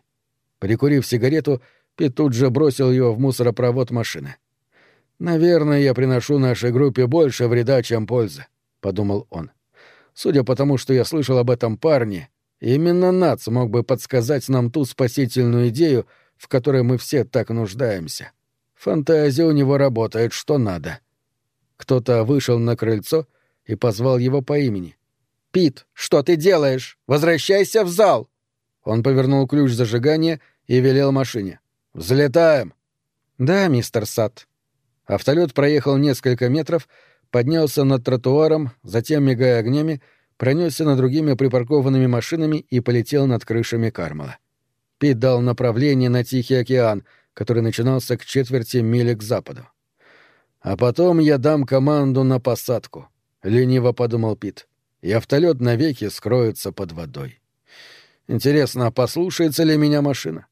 Прикурив сигарету, Пит тут же бросил ее в мусоропровод машины. «Наверное, я приношу нашей группе больше вреда, чем пользы», — подумал он. «Судя по тому, что я слышал об этом парне, Именно Нац мог бы подсказать нам ту спасительную идею, в которой мы все так нуждаемся. Фантазия у него работает что надо. Кто-то вышел на крыльцо и позвал его по имени. «Пит, что ты делаешь? Возвращайся в зал!» Он повернул ключ зажигания и велел машине. «Взлетаем!» «Да, мистер Сад». Автолет проехал несколько метров, поднялся над тротуаром, затем, мигая огнями, пронесся над другими припаркованными машинами и полетел над крышами Кармала. Пит дал направление на Тихий океан, который начинался к четверти мили к западу. «А потом я дам команду на посадку», — лениво подумал Пит, — «и автолет навеки скроется под водой». «Интересно, послушается ли меня машина?»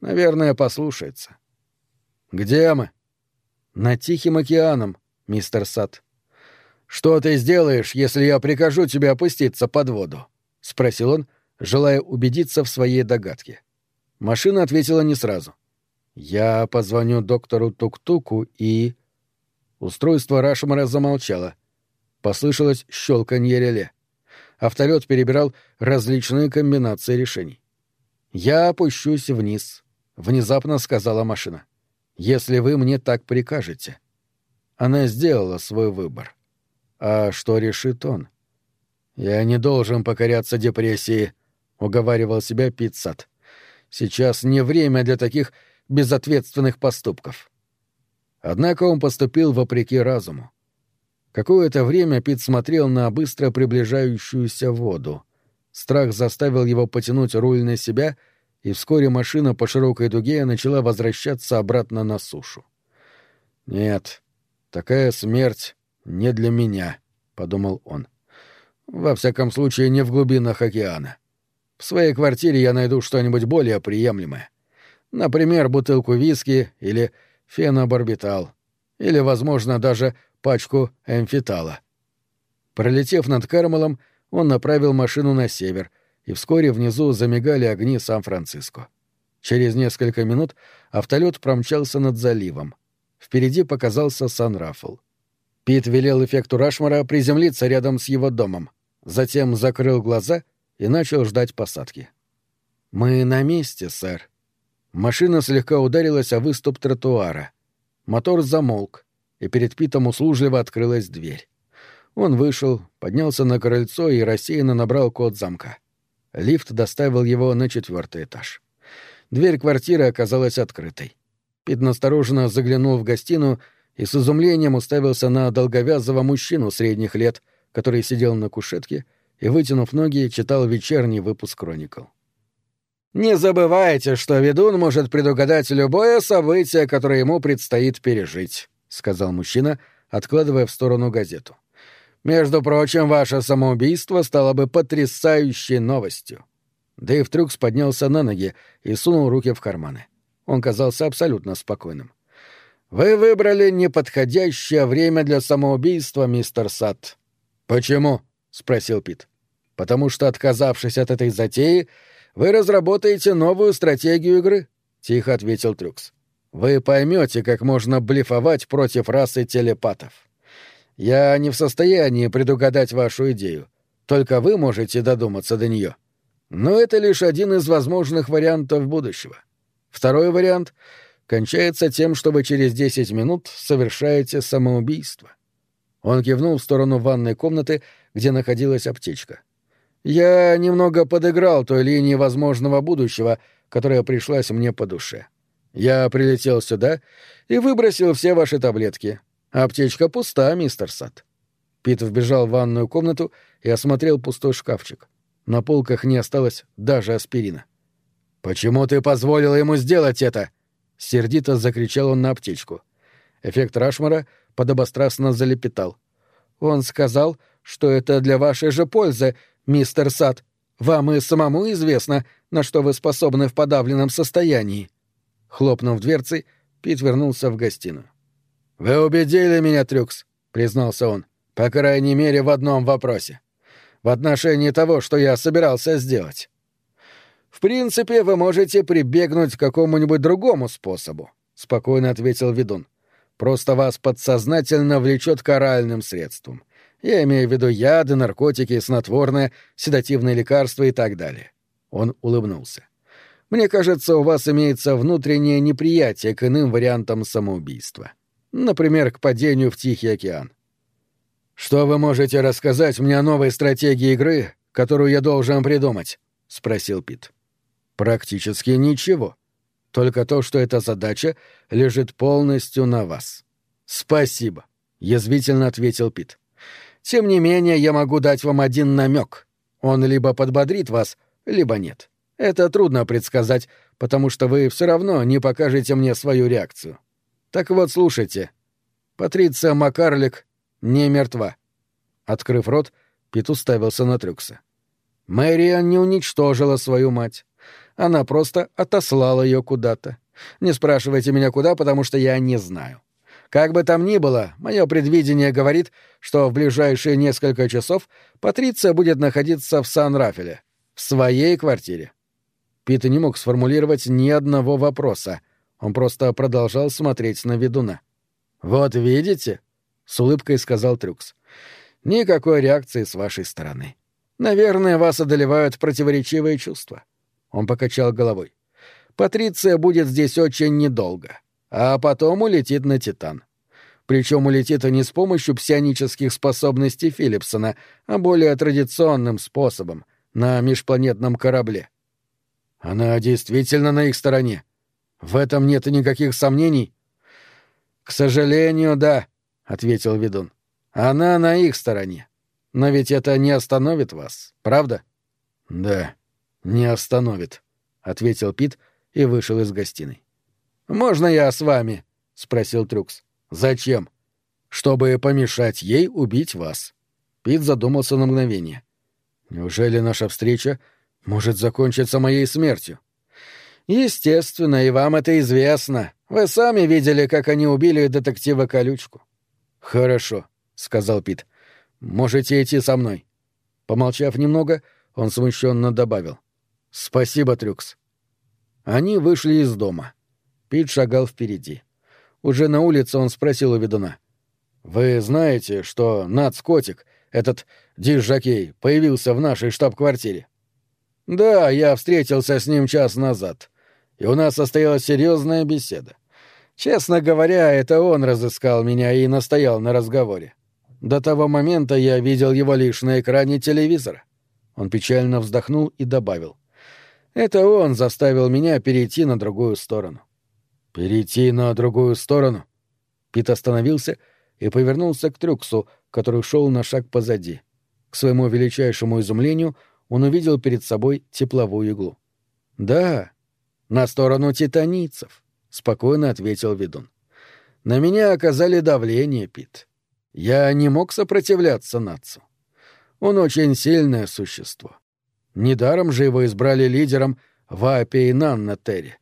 «Наверное, послушается». «Где мы?» «Над Тихим океаном, мистер Сад», «Что ты сделаешь, если я прикажу тебе опуститься под воду?» — спросил он, желая убедиться в своей догадке. Машина ответила не сразу. «Я позвоню доктору Тук-Туку и...» Устройство Рашмара замолчало. Послышалось щелканье реле. автолет перебирал различные комбинации решений. «Я опущусь вниз», — внезапно сказала машина. «Если вы мне так прикажете». Она сделала свой выбор. А что решит он? «Я не должен покоряться депрессии», — уговаривал себя Питсат. «Сейчас не время для таких безответственных поступков». Однако он поступил вопреки разуму. Какое-то время Пит смотрел на быстро приближающуюся воду. Страх заставил его потянуть руль на себя, и вскоре машина по широкой дуге начала возвращаться обратно на сушу. «Нет, такая смерть не для меня», — подумал он. «Во всяком случае, не в глубинах океана. В своей квартире я найду что-нибудь более приемлемое. Например, бутылку виски или фенобарбитал. Или, возможно, даже пачку эмфитала. Пролетев над Кармелом, он направил машину на север, и вскоре внизу замигали огни Сан-Франциско. Через несколько минут автолет промчался над заливом. Впереди показался Сан-Рафл. Пит велел эффекту Рашмара приземлиться рядом с его домом, затем закрыл глаза и начал ждать посадки. «Мы на месте, сэр». Машина слегка ударилась о выступ тротуара. Мотор замолк, и перед Питом услужливо открылась дверь. Он вышел, поднялся на крыльцо и рассеянно набрал код замка. Лифт доставил его на четвертый этаж. Дверь квартиры оказалась открытой. Пит настороженно заглянул в гостиную и с изумлением уставился на долговязого мужчину средних лет, который сидел на кушетке и, вытянув ноги, читал вечерний выпуск «Кроникл». «Не забывайте, что ведун может предугадать любое событие, которое ему предстоит пережить», — сказал мужчина, откладывая в сторону газету. «Между прочим, ваше самоубийство стало бы потрясающей новостью». Дэйв Трюкс поднялся на ноги и сунул руки в карманы. Он казался абсолютно спокойным. «Вы выбрали неподходящее время для самоубийства, мистер Сад». «Почему?» — спросил Пит. «Потому что, отказавшись от этой затеи, вы разработаете новую стратегию игры», — тихо ответил Трюкс. Вы поймете, как можно блефовать против расы телепатов. Я не в состоянии предугадать вашу идею, только вы можете додуматься до нее. Но это лишь один из возможных вариантов будущего. Второй вариант кончается тем, что вы через десять минут совершаете самоубийство. Он кивнул в сторону ванной комнаты, где находилась аптечка. Я немного подыграл той линии возможного будущего, которая пришлась мне по душе. — я прилетел сюда и выбросил все ваши таблетки. Аптечка пуста, мистер Сад. Пит вбежал в ванную комнату и осмотрел пустой шкафчик. На полках не осталось даже аспирина. «Почему ты позволил ему сделать это?» — сердито закричал он на аптечку. Эффект Рашмара подобострастно залепетал. «Он сказал, что это для вашей же пользы, мистер Сад. Вам и самому известно, на что вы способны в подавленном состоянии». Хлопнув дверцей, Пит вернулся в гостиную. «Вы убедили меня, Трюкс», — признался он, — «по крайней мере, в одном вопросе. В отношении того, что я собирался сделать. В принципе, вы можете прибегнуть к какому-нибудь другому способу», — спокойно ответил ведун. «Просто вас подсознательно влечет к оральным средствам. Я имею в виду яды, наркотики, снотворное, седативные лекарства и так далее». Он улыбнулся. Мне кажется, у вас имеется внутреннее неприятие к иным вариантам самоубийства. Например, к падению в Тихий океан. «Что вы можете рассказать мне о новой стратегии игры, которую я должен придумать?» — спросил Пит. «Практически ничего. Только то, что эта задача лежит полностью на вас». «Спасибо», — язвительно ответил Пит. «Тем не менее, я могу дать вам один намек. Он либо подбодрит вас, либо нет. Это трудно предсказать, потому что вы все равно не покажете мне свою реакцию. Так вот, слушайте. Патриция Макарлик не мертва. Открыв рот, Пит уставился на Трюкса. Мэриан не уничтожила свою мать. Она просто отослала ее куда-то. Не спрашивайте меня куда, потому что я не знаю. Как бы там ни было, мое предвидение говорит, что в ближайшие несколько часов Патриция будет находиться в Сан-Рафеле, в своей квартире. Пит не мог сформулировать ни одного вопроса. Он просто продолжал смотреть на ведуна. «Вот видите?» — с улыбкой сказал Трюкс. «Никакой реакции с вашей стороны. Наверное, вас одолевают противоречивые чувства. Он покачал головой. Патриция будет здесь очень недолго, а потом улетит на Титан. Причем улетит не с помощью псионических способностей Филлипсона, а более традиционным способом — на межпланетном корабле. Она действительно на их стороне. В этом нет никаких сомнений. К сожалению, да, ответил ведун. Она на их стороне. Но ведь это не остановит вас, правда? Да, не остановит, ответил Пит и вышел из гостиной. Можно я с вами? спросил Трюкс. Зачем? Чтобы помешать ей убить вас. Пит задумался на мгновение. Неужели наша встреча может закончиться моей смертью? Естественно, и вам это известно. Вы сами видели, как они убили детектива Колючку. Хорошо, сказал Пит. Можете идти со мной. Помолчав немного, он смущенно добавил. Спасибо, Трюкс. Они вышли из дома. Пит шагал впереди. Уже на улице он спросил у ведуна. «Вы знаете, что Нац Котик, этот Дижакей появился в нашей штаб-квартире. Да, я встретился с ним час назад, и у нас состоялась серьезная беседа. Честно говоря, это он разыскал меня и настоял на разговоре. До того момента я видел его лишь на экране телевизора. Он печально вздохнул и добавил. Это он заставил меня перейти на другую сторону. Перейти на другую сторону? Пит остановился и повернулся к Трюксу, который шел на шаг позади. К своему величайшему изумлению он увидел перед собой тепловую иглу. «Да, на сторону титаницев», — спокойно ответил ведун. «На меня оказали давление, Пит. Я не мог сопротивляться нацу. Он очень сильное существо. Недаром же его избрали лидером в Апейнан на Терре.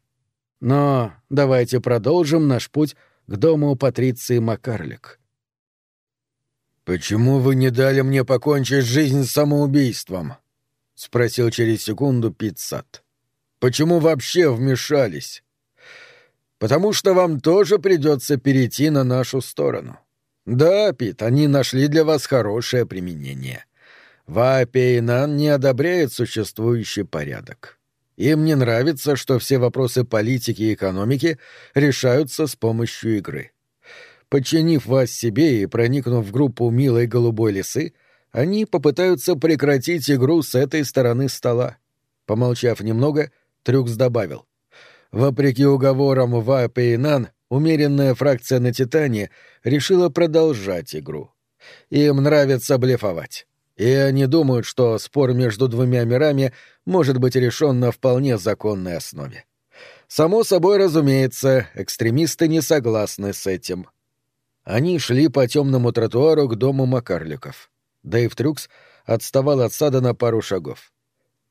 Но давайте продолжим наш путь к дому Патриции Макарлик. «Почему вы не дали мне покончить жизнь самоубийством?» — спросил через секунду Питсат. «Почему вообще вмешались?» «Потому что вам тоже придется перейти на нашу сторону. Да, Пит, они нашли для вас хорошее применение. Ваапейнан не одобряет существующий порядок. Им не нравится, что все вопросы политики и экономики решаются с помощью игры. Подчинив вас себе и проникнув в группу милой голубой лисы, они попытаются прекратить игру с этой стороны стола. Помолчав немного, Трюкс добавил. Вопреки уговорам Вапе и Нан, умеренная фракция на Титане решила продолжать игру. Им нравится блефовать. И они думают, что спор между двумя мирами может быть решен на вполне законной основе. Само собой разумеется, экстремисты не согласны с этим — они шли по темному тротуару к дому Макарликов. Дэйв Трюкс отставал от сада на пару шагов.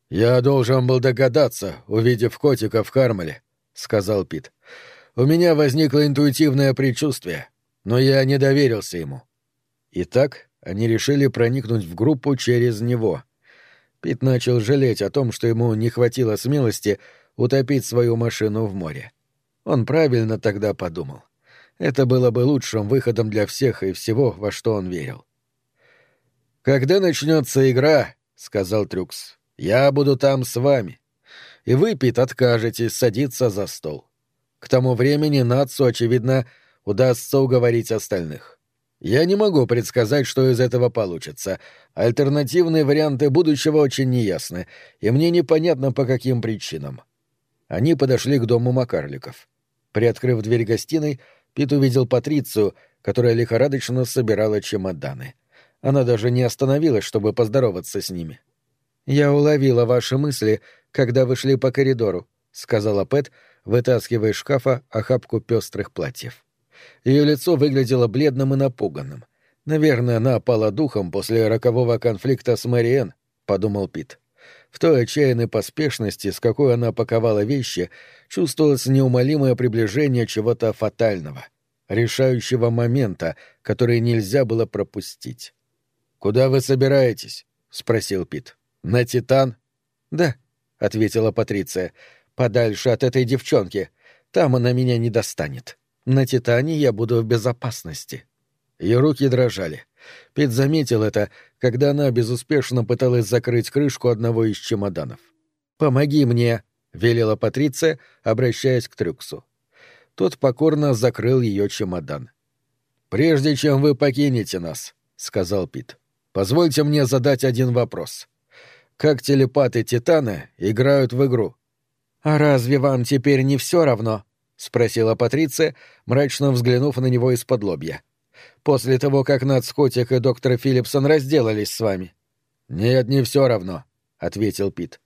«Я должен был догадаться, увидев котика в Кармеле», — сказал Пит. «У меня возникло интуитивное предчувствие, но я не доверился ему». Итак, они решили проникнуть в группу через него. Пит начал жалеть о том, что ему не хватило смелости утопить свою машину в море. Он правильно тогда подумал. — это было бы лучшим выходом для всех и всего, во что он верил. «Когда начнется игра, — сказал Трюкс, — я буду там с вами. И вы, Пит, откажетесь садиться за стол. К тому времени Нацу, очевидно, удастся уговорить остальных. Я не могу предсказать, что из этого получится. Альтернативные варианты будущего очень неясны, и мне непонятно, по каким причинам». Они подошли к дому Макарликов. Приоткрыв дверь гостиной, Пит увидел Патрицию, которая лихорадочно собирала чемоданы. Она даже не остановилась, чтобы поздороваться с ними. «Я уловила ваши мысли, когда вы шли по коридору», — сказала Пэт, вытаскивая из шкафа охапку пестрых платьев. Ее лицо выглядело бледным и напуганным. «Наверное, она опала духом после рокового конфликта с Мэриэн», — подумал Пит. В той отчаянной поспешности, с какой она паковала вещи, чувствовалось неумолимое приближение чего-то фатального, решающего момента, который нельзя было пропустить. «Куда вы собираетесь?» — спросил Пит. «На Титан?» «Да», — ответила Патриция. «Подальше от этой девчонки. Там она меня не достанет. На Титане я буду в безопасности». Ее руки дрожали. Пит заметил это, когда она безуспешно пыталась закрыть крышку одного из чемоданов. «Помоги мне!» — велела Патриция, обращаясь к Трюксу. Тот покорно закрыл ее чемодан. «Прежде чем вы покинете нас», — сказал Пит, — «позвольте мне задать один вопрос. Как телепаты Титана играют в игру?» «А разве вам теперь не все равно?» — спросила Патриция, мрачно взглянув на него из-под лобья. «После того, как Над Скотик и доктор Филлипсон разделались с вами». «Нет, не все равно», — ответил Пит.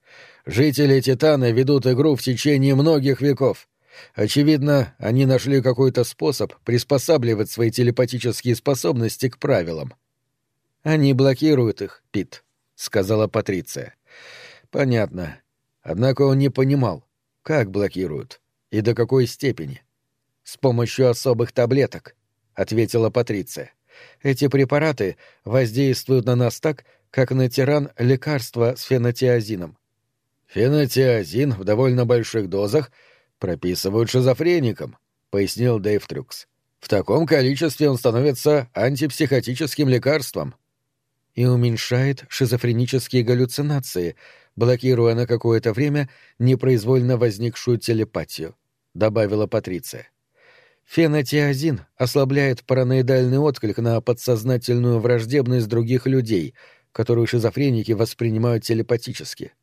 «Жители Титана ведут игру в течение многих веков. Очевидно, они нашли какой-то способ приспосабливать свои телепатические способности к правилам. «Они блокируют их, Пит», — сказала Патриция. «Понятно. Однако он не понимал, как блокируют и до какой степени. «С помощью особых таблеток», — ответила Патриция. «Эти препараты воздействуют на нас так, как на тиран лекарства с фенотиазином». «Фенотиазин в довольно больших дозах прописывают шизофреникам», — пояснил Дэйв Трюкс. «В таком количестве он становится антипсихотическим лекарством». «И уменьшает шизофренические галлюцинации», блокируя на какое-то время непроизвольно возникшую телепатию, добавила Патриция. Фенотиазин ослабляет параноидальный отклик на подсознательную враждебность других людей, которую шизофреники воспринимают телепатически.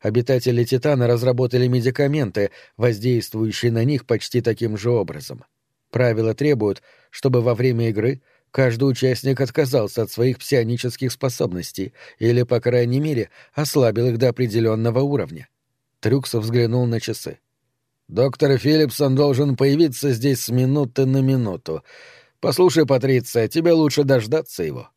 Обитатели Титана разработали медикаменты, воздействующие на них почти таким же образом. Правила требуют, чтобы во время игры Каждый участник отказался от своих псионических способностей или, по крайней мере, ослабил их до определенного уровня. Трюксов взглянул на часы. «Доктор Филлипсон должен появиться здесь с минуты на минуту. Послушай, Патриция, тебе лучше дождаться его».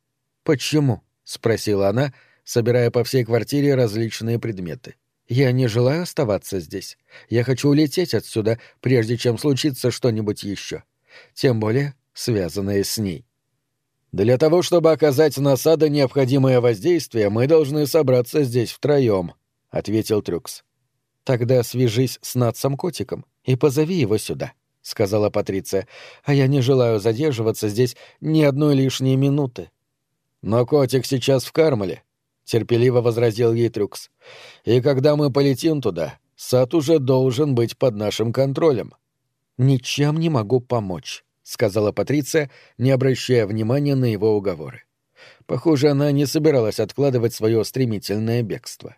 «Почему?» — спросила она, собирая по всей квартире различные предметы. «Я не желаю оставаться здесь. Я хочу улететь отсюда, прежде чем случится что-нибудь еще. Тем более связанное с ней». Для того, чтобы оказать на Сада необходимое воздействие, мы должны собраться здесь втроем, ответил Трюкс. Тогда свяжись с Натсом Котиком и позови его сюда, сказала Патриция. А я не желаю задерживаться здесь ни одной лишней минуты. Но котик сейчас в Кармале, терпеливо возразил ей Трюкс. И когда мы полетим туда, сад уже должен быть под нашим контролем. Ничем не могу помочь, сказала Патриция, не обращая внимания на его уговоры. Похоже, она не собиралась откладывать свое стремительное бегство.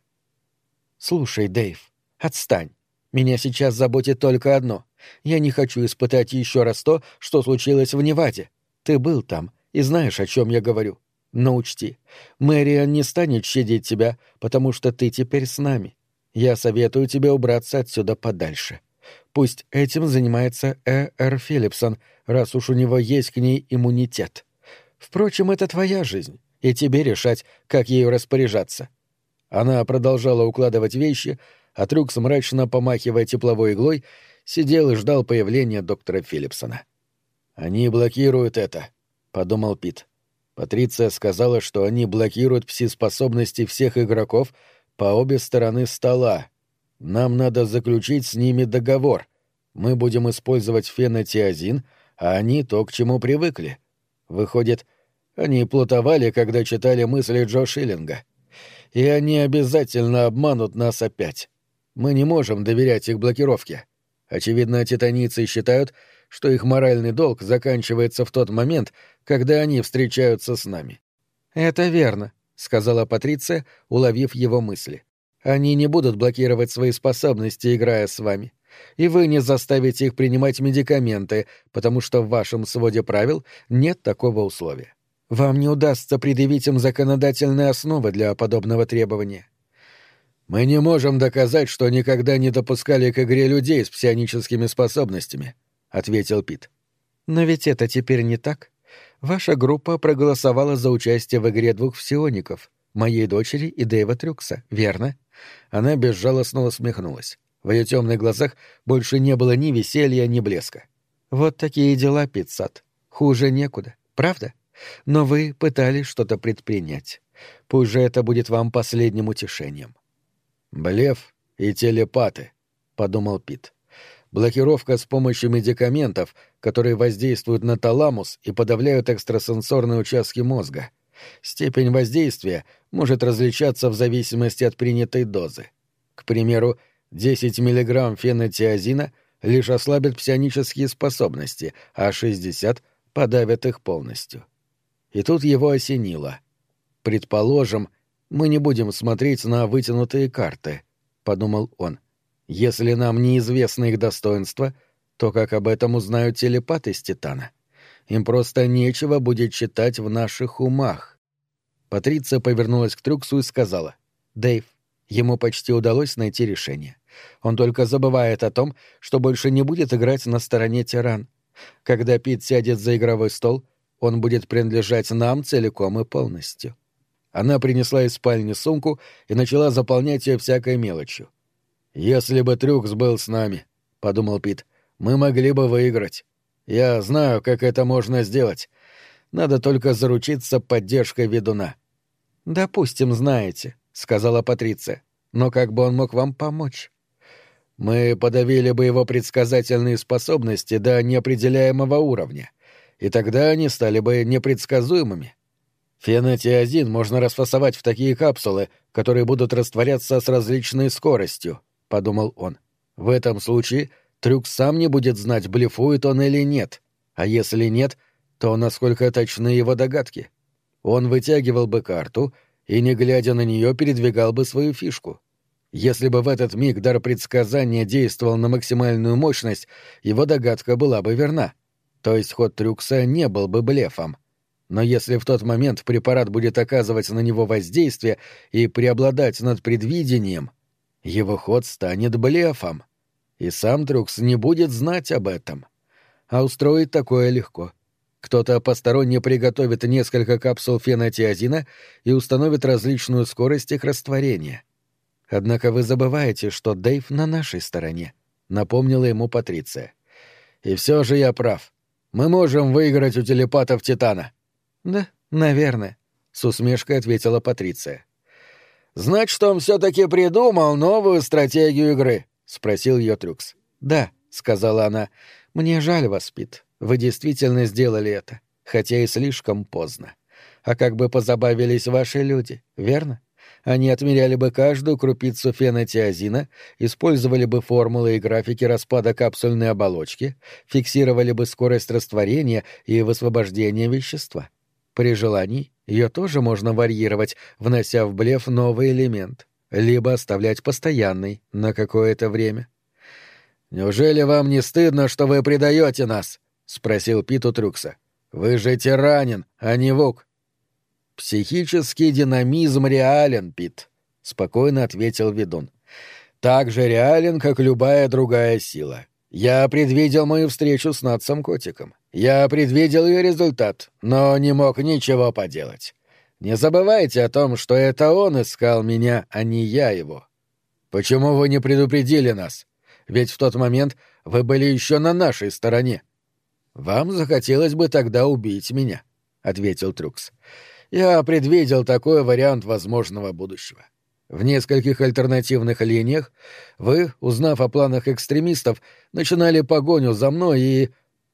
«Слушай, Дэйв, отстань. Меня сейчас заботит только одно. Я не хочу испытать еще раз то, что случилось в Неваде. Ты был там и знаешь, о чем я говорю. Но учти, Мэриан не станет щадить тебя, потому что ты теперь с нами. Я советую тебе убраться отсюда подальше. Пусть этим занимается Э. Р. Филлипсон, раз уж у него есть к ней иммунитет. Впрочем, это твоя жизнь, и тебе решать, как ею распоряжаться». Она продолжала укладывать вещи, а Трюкс, мрачно помахивая тепловой иглой, сидел и ждал появления доктора Филлипсона. «Они блокируют это», — подумал Пит. Патриция сказала, что они блокируют пси-способности всех игроков по обе стороны стола. Нам надо заключить с ними договор. Мы будем использовать фенотиазин — а они то, к чему привыкли. Выходит, они плутовали, когда читали мысли Джо Шиллинга. И они обязательно обманут нас опять. Мы не можем доверять их блокировке. Очевидно, титаницы считают, что их моральный долг заканчивается в тот момент, когда они встречаются с нами. «Это верно», — сказала Патриция, уловив его мысли. «Они не будут блокировать свои способности, играя с вами и вы не заставите их принимать медикаменты, потому что в вашем своде правил нет такого условия. Вам не удастся предъявить им законодательные основы для подобного требования. Мы не можем доказать, что никогда не допускали к игре людей с псионическими способностями, ответил Пит. Но ведь это теперь не так. Ваша группа проголосовала за участие в игре двух псиоников, моей дочери и Дэйва Трюкса, верно? Она безжалостно усмехнулась. В ее темных глазах больше не было ни веселья, ни блеска. Вот такие дела, Пиццат. Хуже некуда, правда? Но вы пытались что-то предпринять. Пусть же это будет вам последним утешением. Блеф и телепаты, подумал Пит. блокировка с помощью медикаментов, которые воздействуют на таламус и подавляют экстрасенсорные участки мозга. Степень воздействия может различаться в зависимости от принятой дозы. К примеру, 10 мг фенотиазина лишь ослабит псионические способности, а 60 подавят их полностью. И тут его осенило. Предположим, мы не будем смотреть на вытянутые карты, подумал он. Если нам неизвестны их достоинства, то как об этом узнают телепаты из Титана? Им просто нечего будет читать в наших умах. Патриция повернулась к Трюксу и сказала. «Дэйв, ему почти удалось найти решение. Он только забывает о том, что больше не будет играть на стороне тиран. Когда Пит сядет за игровой стол, он будет принадлежать нам целиком и полностью». Она принесла из спальни сумку и начала заполнять ее всякой мелочью. «Если бы Трюкс был с нами», — подумал Пит, — «мы могли бы выиграть. Я знаю, как это можно сделать. Надо только заручиться поддержкой ведуна». «Допустим, знаете», — сказала Патриция. «Но как бы он мог вам помочь?» «Мы подавили бы его предсказательные способности до неопределяемого уровня, и тогда они стали бы непредсказуемыми. Фенотиазин можно расфасовать в такие капсулы, которые будут растворяться с различной скоростью», — подумал он. «В этом случае Трюк сам не будет знать, блефует он или нет, а если нет, то насколько точны его догадки. Он вытягивал бы карту и, не глядя на нее, передвигал бы свою фишку. Если бы в этот миг дар предсказания действовал на максимальную мощность, его догадка была бы верна. То есть ход Трюкса не был бы блефом. Но если в тот момент препарат будет оказывать на него воздействие и преобладать над предвидением, его ход станет блефом. И сам Трюкс не будет знать об этом. А устроить такое легко. Кто-то посторонне приготовит несколько капсул фенотиазина и установит различную скорость их растворения. Однако вы забываете, что Дэйв на нашей стороне, напомнила ему Патриция. И все же я прав. Мы можем выиграть у телепатов Титана. Да, наверное, с усмешкой ответила Патриция. Значит, он все-таки придумал новую стратегию игры, спросил ее Трюкс. Да, сказала она. Мне жаль вас, Пит. Вы действительно сделали это, хотя и слишком поздно. А как бы позабавились ваши люди, верно? Они отмеряли бы каждую крупицу фенотиазина, использовали бы формулы и графики распада капсульной оболочки, фиксировали бы скорость растворения и высвобождения вещества. При желании ее тоже можно варьировать, внося в блеф новый элемент, либо оставлять постоянный на какое-то время. «Неужели вам не стыдно, что вы предаете нас?» — спросил Пит у Трюкса. «Вы же тиранин, а не вук». «Психический динамизм реален, Пит», — спокойно ответил ведун. «Так же реален, как любая другая сила. Я предвидел мою встречу с Натсом Котиком. Я предвидел ее результат, но не мог ничего поделать. Не забывайте о том, что это он искал меня, а не я его. Почему вы не предупредили нас? Ведь в тот момент вы были еще на нашей стороне. «Вам захотелось бы тогда убить меня», — ответил Трюкс. «Я предвидел такой вариант возможного будущего. В нескольких альтернативных линиях вы, узнав о планах экстремистов, начинали погоню за мной и...»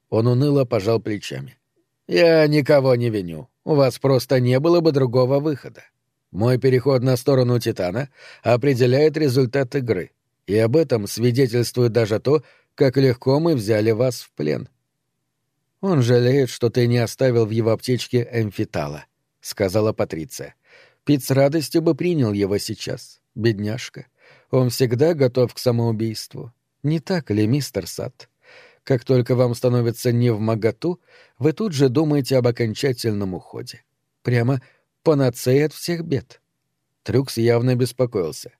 Он уныло пожал плечами. «Я никого не виню. У вас просто не было бы другого выхода. Мой переход на сторону Титана определяет результат игры, и об этом свидетельствует даже то, как легко мы взяли вас в плен. «Он жалеет, что ты не оставил в его аптечке эмфитала», — сказала Патриция. «Пит с радостью бы принял его сейчас, бедняжка. Он всегда готов к самоубийству. Не так ли, мистер Сад? Как только вам становится не в моготу, вы тут же думаете об окончательном уходе. Прямо панацея от всех бед». Трюкс явно беспокоился.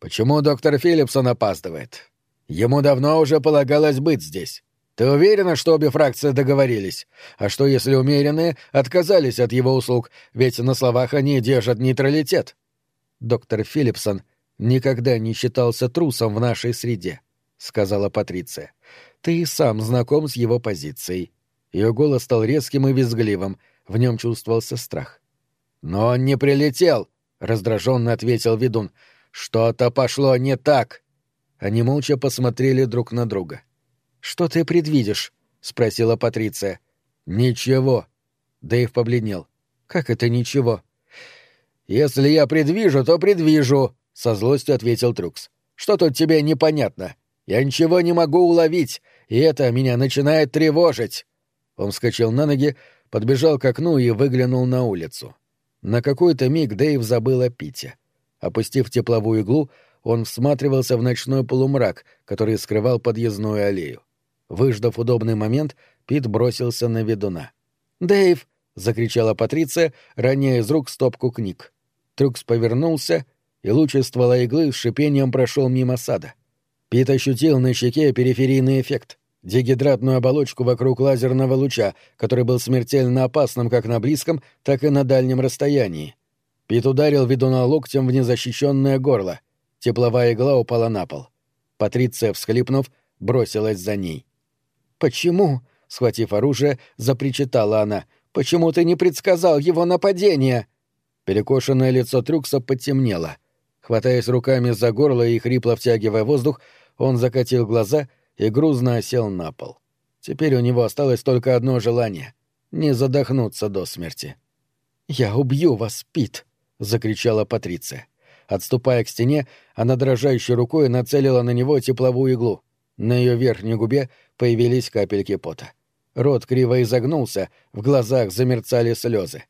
«Почему доктор Филлипсон опаздывает? Ему давно уже полагалось быть здесь. Ты уверена, что обе фракции договорились? А что, если умеренные отказались от его услуг, ведь на словах они держат нейтралитет? Доктор Филлипсон никогда не считался трусом в нашей среде, сказала Патриция. Ты сам знаком с его позицией. Ее голос стал резким и визгливым, в нем чувствовался страх. Но он не прилетел, раздраженно ответил ведун. Что-то пошло не так. Они молча посмотрели друг на друга. «Что ты предвидишь?» — спросила Патриция. «Ничего». Дэйв побледнел. «Как это ничего?» «Если я предвижу, то предвижу», — со злостью ответил Трюкс. «Что тут тебе непонятно? Я ничего не могу уловить, и это меня начинает тревожить». Он вскочил на ноги, подбежал к окну и выглянул на улицу. На какой-то миг Дэйв забыл о Пите. Опустив тепловую иглу, он всматривался в ночной полумрак, который скрывал подъездную аллею. Выждав удобный момент, Пит бросился на ведуна. «Дэйв!» — закричала Патриция, роняя из рук стопку книг. Трюкс повернулся, и луч из ствола иглы с шипением прошел мимо сада. Пит ощутил на щеке периферийный эффект — дегидратную оболочку вокруг лазерного луча, который был смертельно опасным как на близком, так и на дальнем расстоянии. Пит ударил ведуна локтем в незащищенное горло. Тепловая игла упала на пол. Патриция, всхлипнув, бросилась за ней. «Почему?» — схватив оружие, запричитала она. «Почему ты не предсказал его нападение?» Перекошенное лицо Трюкса потемнело. Хватаясь руками за горло и хрипло втягивая воздух, он закатил глаза и грузно осел на пол. Теперь у него осталось только одно желание — не задохнуться до смерти. «Я убью вас, Пит!» — закричала Патриция. Отступая к стене, она дрожащей рукой нацелила на него тепловую иглу. На ее верхней губе появились капельки пота. Рот криво изогнулся, в глазах замерцали слезы.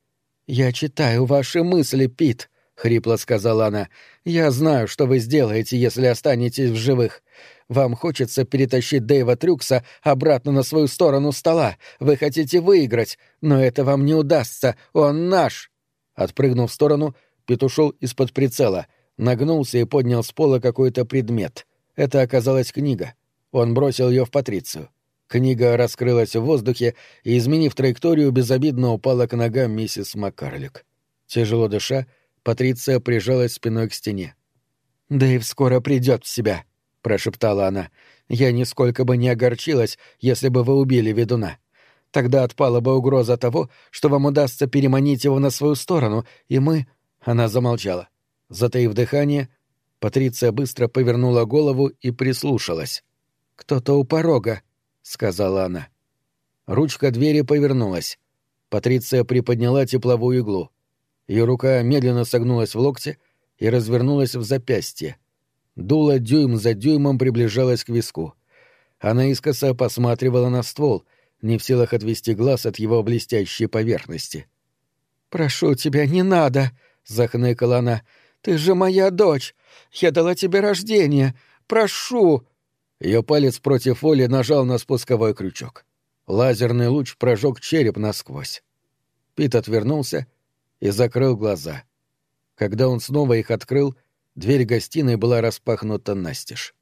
«Я читаю ваши мысли, Пит», — хрипло сказала она. «Я знаю, что вы сделаете, если останетесь в живых. Вам хочется перетащить Дэйва Трюкса обратно на свою сторону стола. Вы хотите выиграть, но это вам не удастся. Он наш!» Отпрыгнув в сторону, Пит ушел из-под прицела, нагнулся и поднял с пола какой-то предмет. Это оказалась книга. Он бросил ее в Патрицию. Книга раскрылась в воздухе и, изменив траекторию, безобидно упала к ногам миссис Маккарлик. Тяжело дыша, Патриция прижалась спиной к стене. «Дэйв скоро придет в себя», — прошептала она. «Я нисколько бы не огорчилась, если бы вы убили ведуна. Тогда отпала бы угроза того, что вам удастся переманить его на свою сторону, и мы...» Она замолчала. Затаив дыхание, Патриция быстро повернула голову и прислушалась. «Кто-то у порога», — сказала она. Ручка двери повернулась. Патриция приподняла тепловую иглу. Ее рука медленно согнулась в локте и развернулась в запястье. Дуло дюйм за дюймом приближалась к виску. Она искоса посматривала на ствол, не в силах отвести глаз от его блестящей поверхности. «Прошу тебя, не надо!» — захныкала она. «Ты же моя дочь! Я дала тебе рождение! Прошу!» Ее палец против воли нажал на спусковой крючок. Лазерный луч прожег череп насквозь. Пит отвернулся и закрыл глаза. Когда он снова их открыл, дверь гостиной была распахнута настежь.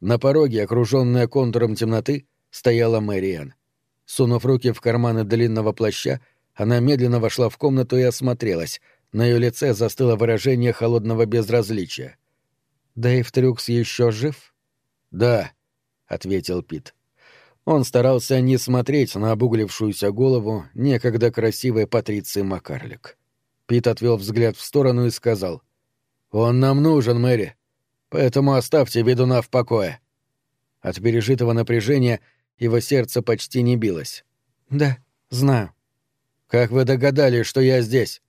На пороге, окруженная контуром темноты, стояла Мэриан. Сунув руки в карманы длинного плаща, она медленно вошла в комнату и осмотрелась — на ее лице застыло выражение холодного безразличия. «Дэйв Трюкс еще жив?» «Да», — ответил Пит. Он старался не смотреть на обуглившуюся голову некогда красивой Патриции Макарлик. Пит отвел взгляд в сторону и сказал. «Он нам нужен, Мэри, поэтому оставьте ведуна в покое». От пережитого напряжения его сердце почти не билось. «Да, знаю». «Как вы догадались, что я здесь?»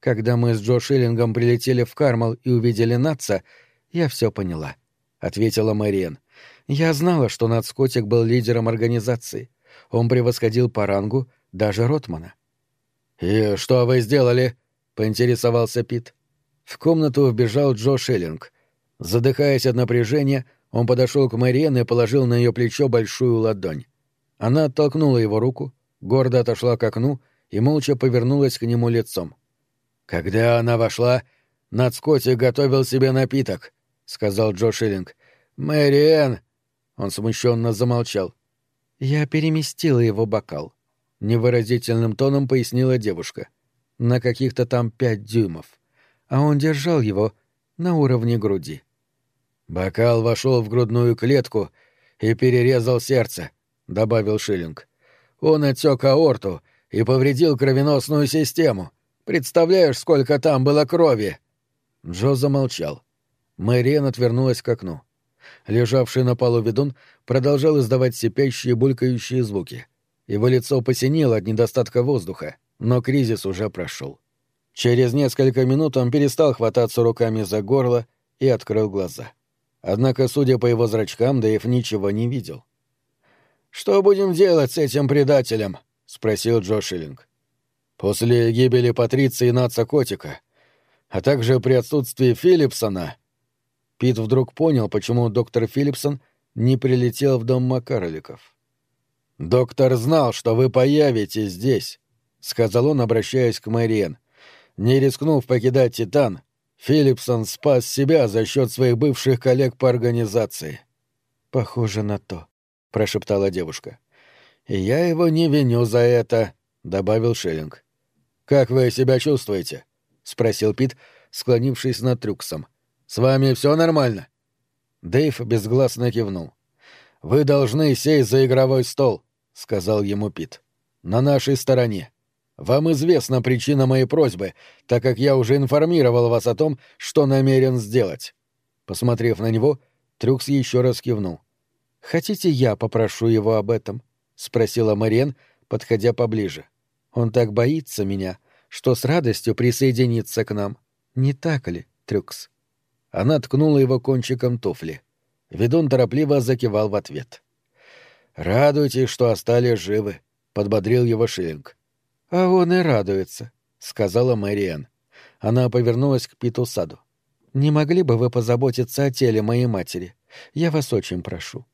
Когда мы с Джо Шиллингом прилетели в Кармал и увидели Натса, я все поняла», — ответила Мэриэн. «Я знала, что Нацкотик был лидером организации. Он превосходил по рангу даже Ротмана». «И что вы сделали?» — поинтересовался Пит. В комнату вбежал Джо Шиллинг. Задыхаясь от напряжения, он подошел к Мэриэн и положил на ее плечо большую ладонь. Она оттолкнула его руку, гордо отошла к окну и молча повернулась к нему лицом. «Когда она вошла, Нацкоти готовил себе напиток», — сказал Джо Шиллинг. «Мэри Он смущенно замолчал. «Я переместила его бокал», — невыразительным тоном пояснила девушка. «На каких-то там пять дюймов. А он держал его на уровне груди». «Бокал вошел в грудную клетку и перерезал сердце», — добавил Шиллинг. «Он отек аорту и повредил кровеносную систему. Представляешь, сколько там было крови!» Джо замолчал. Мэриэн отвернулась к окну. Лежавший на полу ведун продолжал издавать сипящие булькающие звуки. Его лицо посинело от недостатка воздуха, но кризис уже прошел. Через несколько минут он перестал хвататься руками за горло и открыл глаза. Однако, судя по его зрачкам, Дэйв ничего не видел. «Что будем делать с этим предателем?» — спросил Джо Шиллинг. «После гибели Патриции и Наца Котика, а также при отсутствии Филлипсона...» Пит вдруг понял, почему доктор Филлипсон не прилетел в дом Макарликов. «Доктор знал, что вы появитесь здесь», — сказал он, обращаясь к Мэриэн. «Не рискнув покидать Титан, Филлипсон спас себя за счет своих бывших коллег по организации». «Похоже на то», — прошептала девушка. «И я его не виню за это», — добавил Шеллинг. «Как вы себя чувствуете?» — спросил Пит, склонившись над Трюксом. «С вами все нормально?» Дэйв безгласно кивнул. «Вы должны сесть за игровой стол», — сказал ему Пит. «На нашей стороне. Вам известна причина моей просьбы, так как я уже информировал вас о том, что намерен сделать». Посмотрев на него, Трюкс еще раз кивнул. «Хотите, я попрошу его об этом?» — спросила Мариен, подходя поближе. «Он так боится меня, что с радостью присоединится к нам. Не так ли, Трюкс?» Она ткнула его кончиком туфли. Ведун торопливо закивал в ответ. «Радуйтесь, что остались живы», — подбодрил его Шиллинг. «А он и радуется», — сказала Мэриэн. Она повернулась к Питу Саду. «Не могли бы вы позаботиться о теле моей матери? Я вас очень прошу».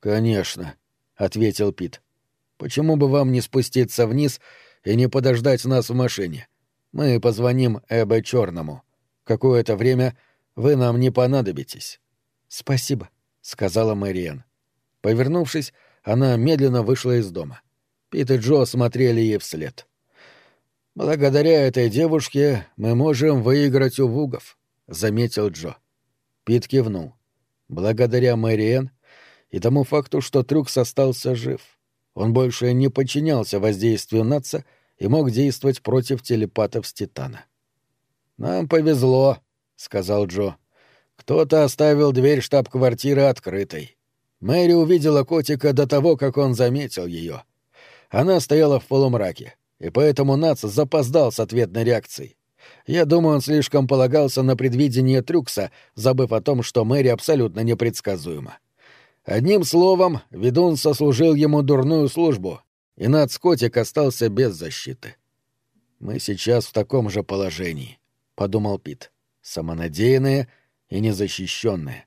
«Конечно», — ответил Пит. «Почему бы вам не спуститься вниз и не подождать нас в машине? Мы позвоним Эбе Черному. Какое-то время вы нам не понадобитесь». «Спасибо», — сказала Мэриэн. Повернувшись, она медленно вышла из дома. Пит и Джо смотрели ей вслед. «Благодаря этой девушке мы можем выиграть у Вугов», — заметил Джо. Пит кивнул. «Благодаря Мэриэн и тому факту, что Трюкс остался жив. Он больше не подчинялся воздействию Натса и мог действовать против телепатов с Титана». «Нам повезло», — сказал Джо. «Кто-то оставил дверь штаб-квартиры открытой. Мэри увидела котика до того, как он заметил ее. Она стояла в полумраке и поэтому Нац запоздал с ответной реакцией. Я думаю, он слишком полагался на предвидение Трюкса, забыв о том, что Мэри абсолютно непредсказуема. Одним словом, ведун сослужил ему дурную службу, и Нац Котик остался без защиты. «Мы сейчас в таком же положении», — подумал Пит, — «самонадеянные и незащищенные».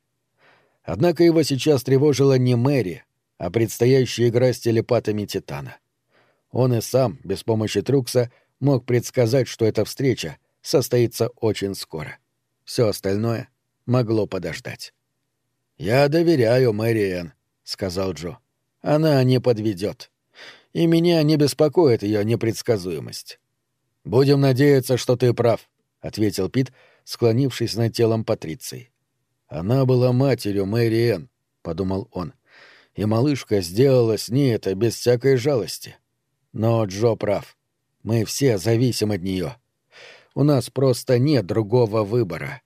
Однако его сейчас тревожила не Мэри, а предстоящая игра с телепатами Титана. Он и сам, без помощи Трукса, мог предсказать, что эта встреча состоится очень скоро. Все остальное могло подождать. «Я доверяю Мэриэн», — сказал Джо. «Она не подведет. И меня не беспокоит ее непредсказуемость». «Будем надеяться, что ты прав», — ответил Пит, склонившись над телом Патриции. «Она была матерью Мэриэн», — подумал он. «И малышка сделала с ней это без всякой жалости. Но Джо прав. Мы все зависим от нее. У нас просто нет другого выбора.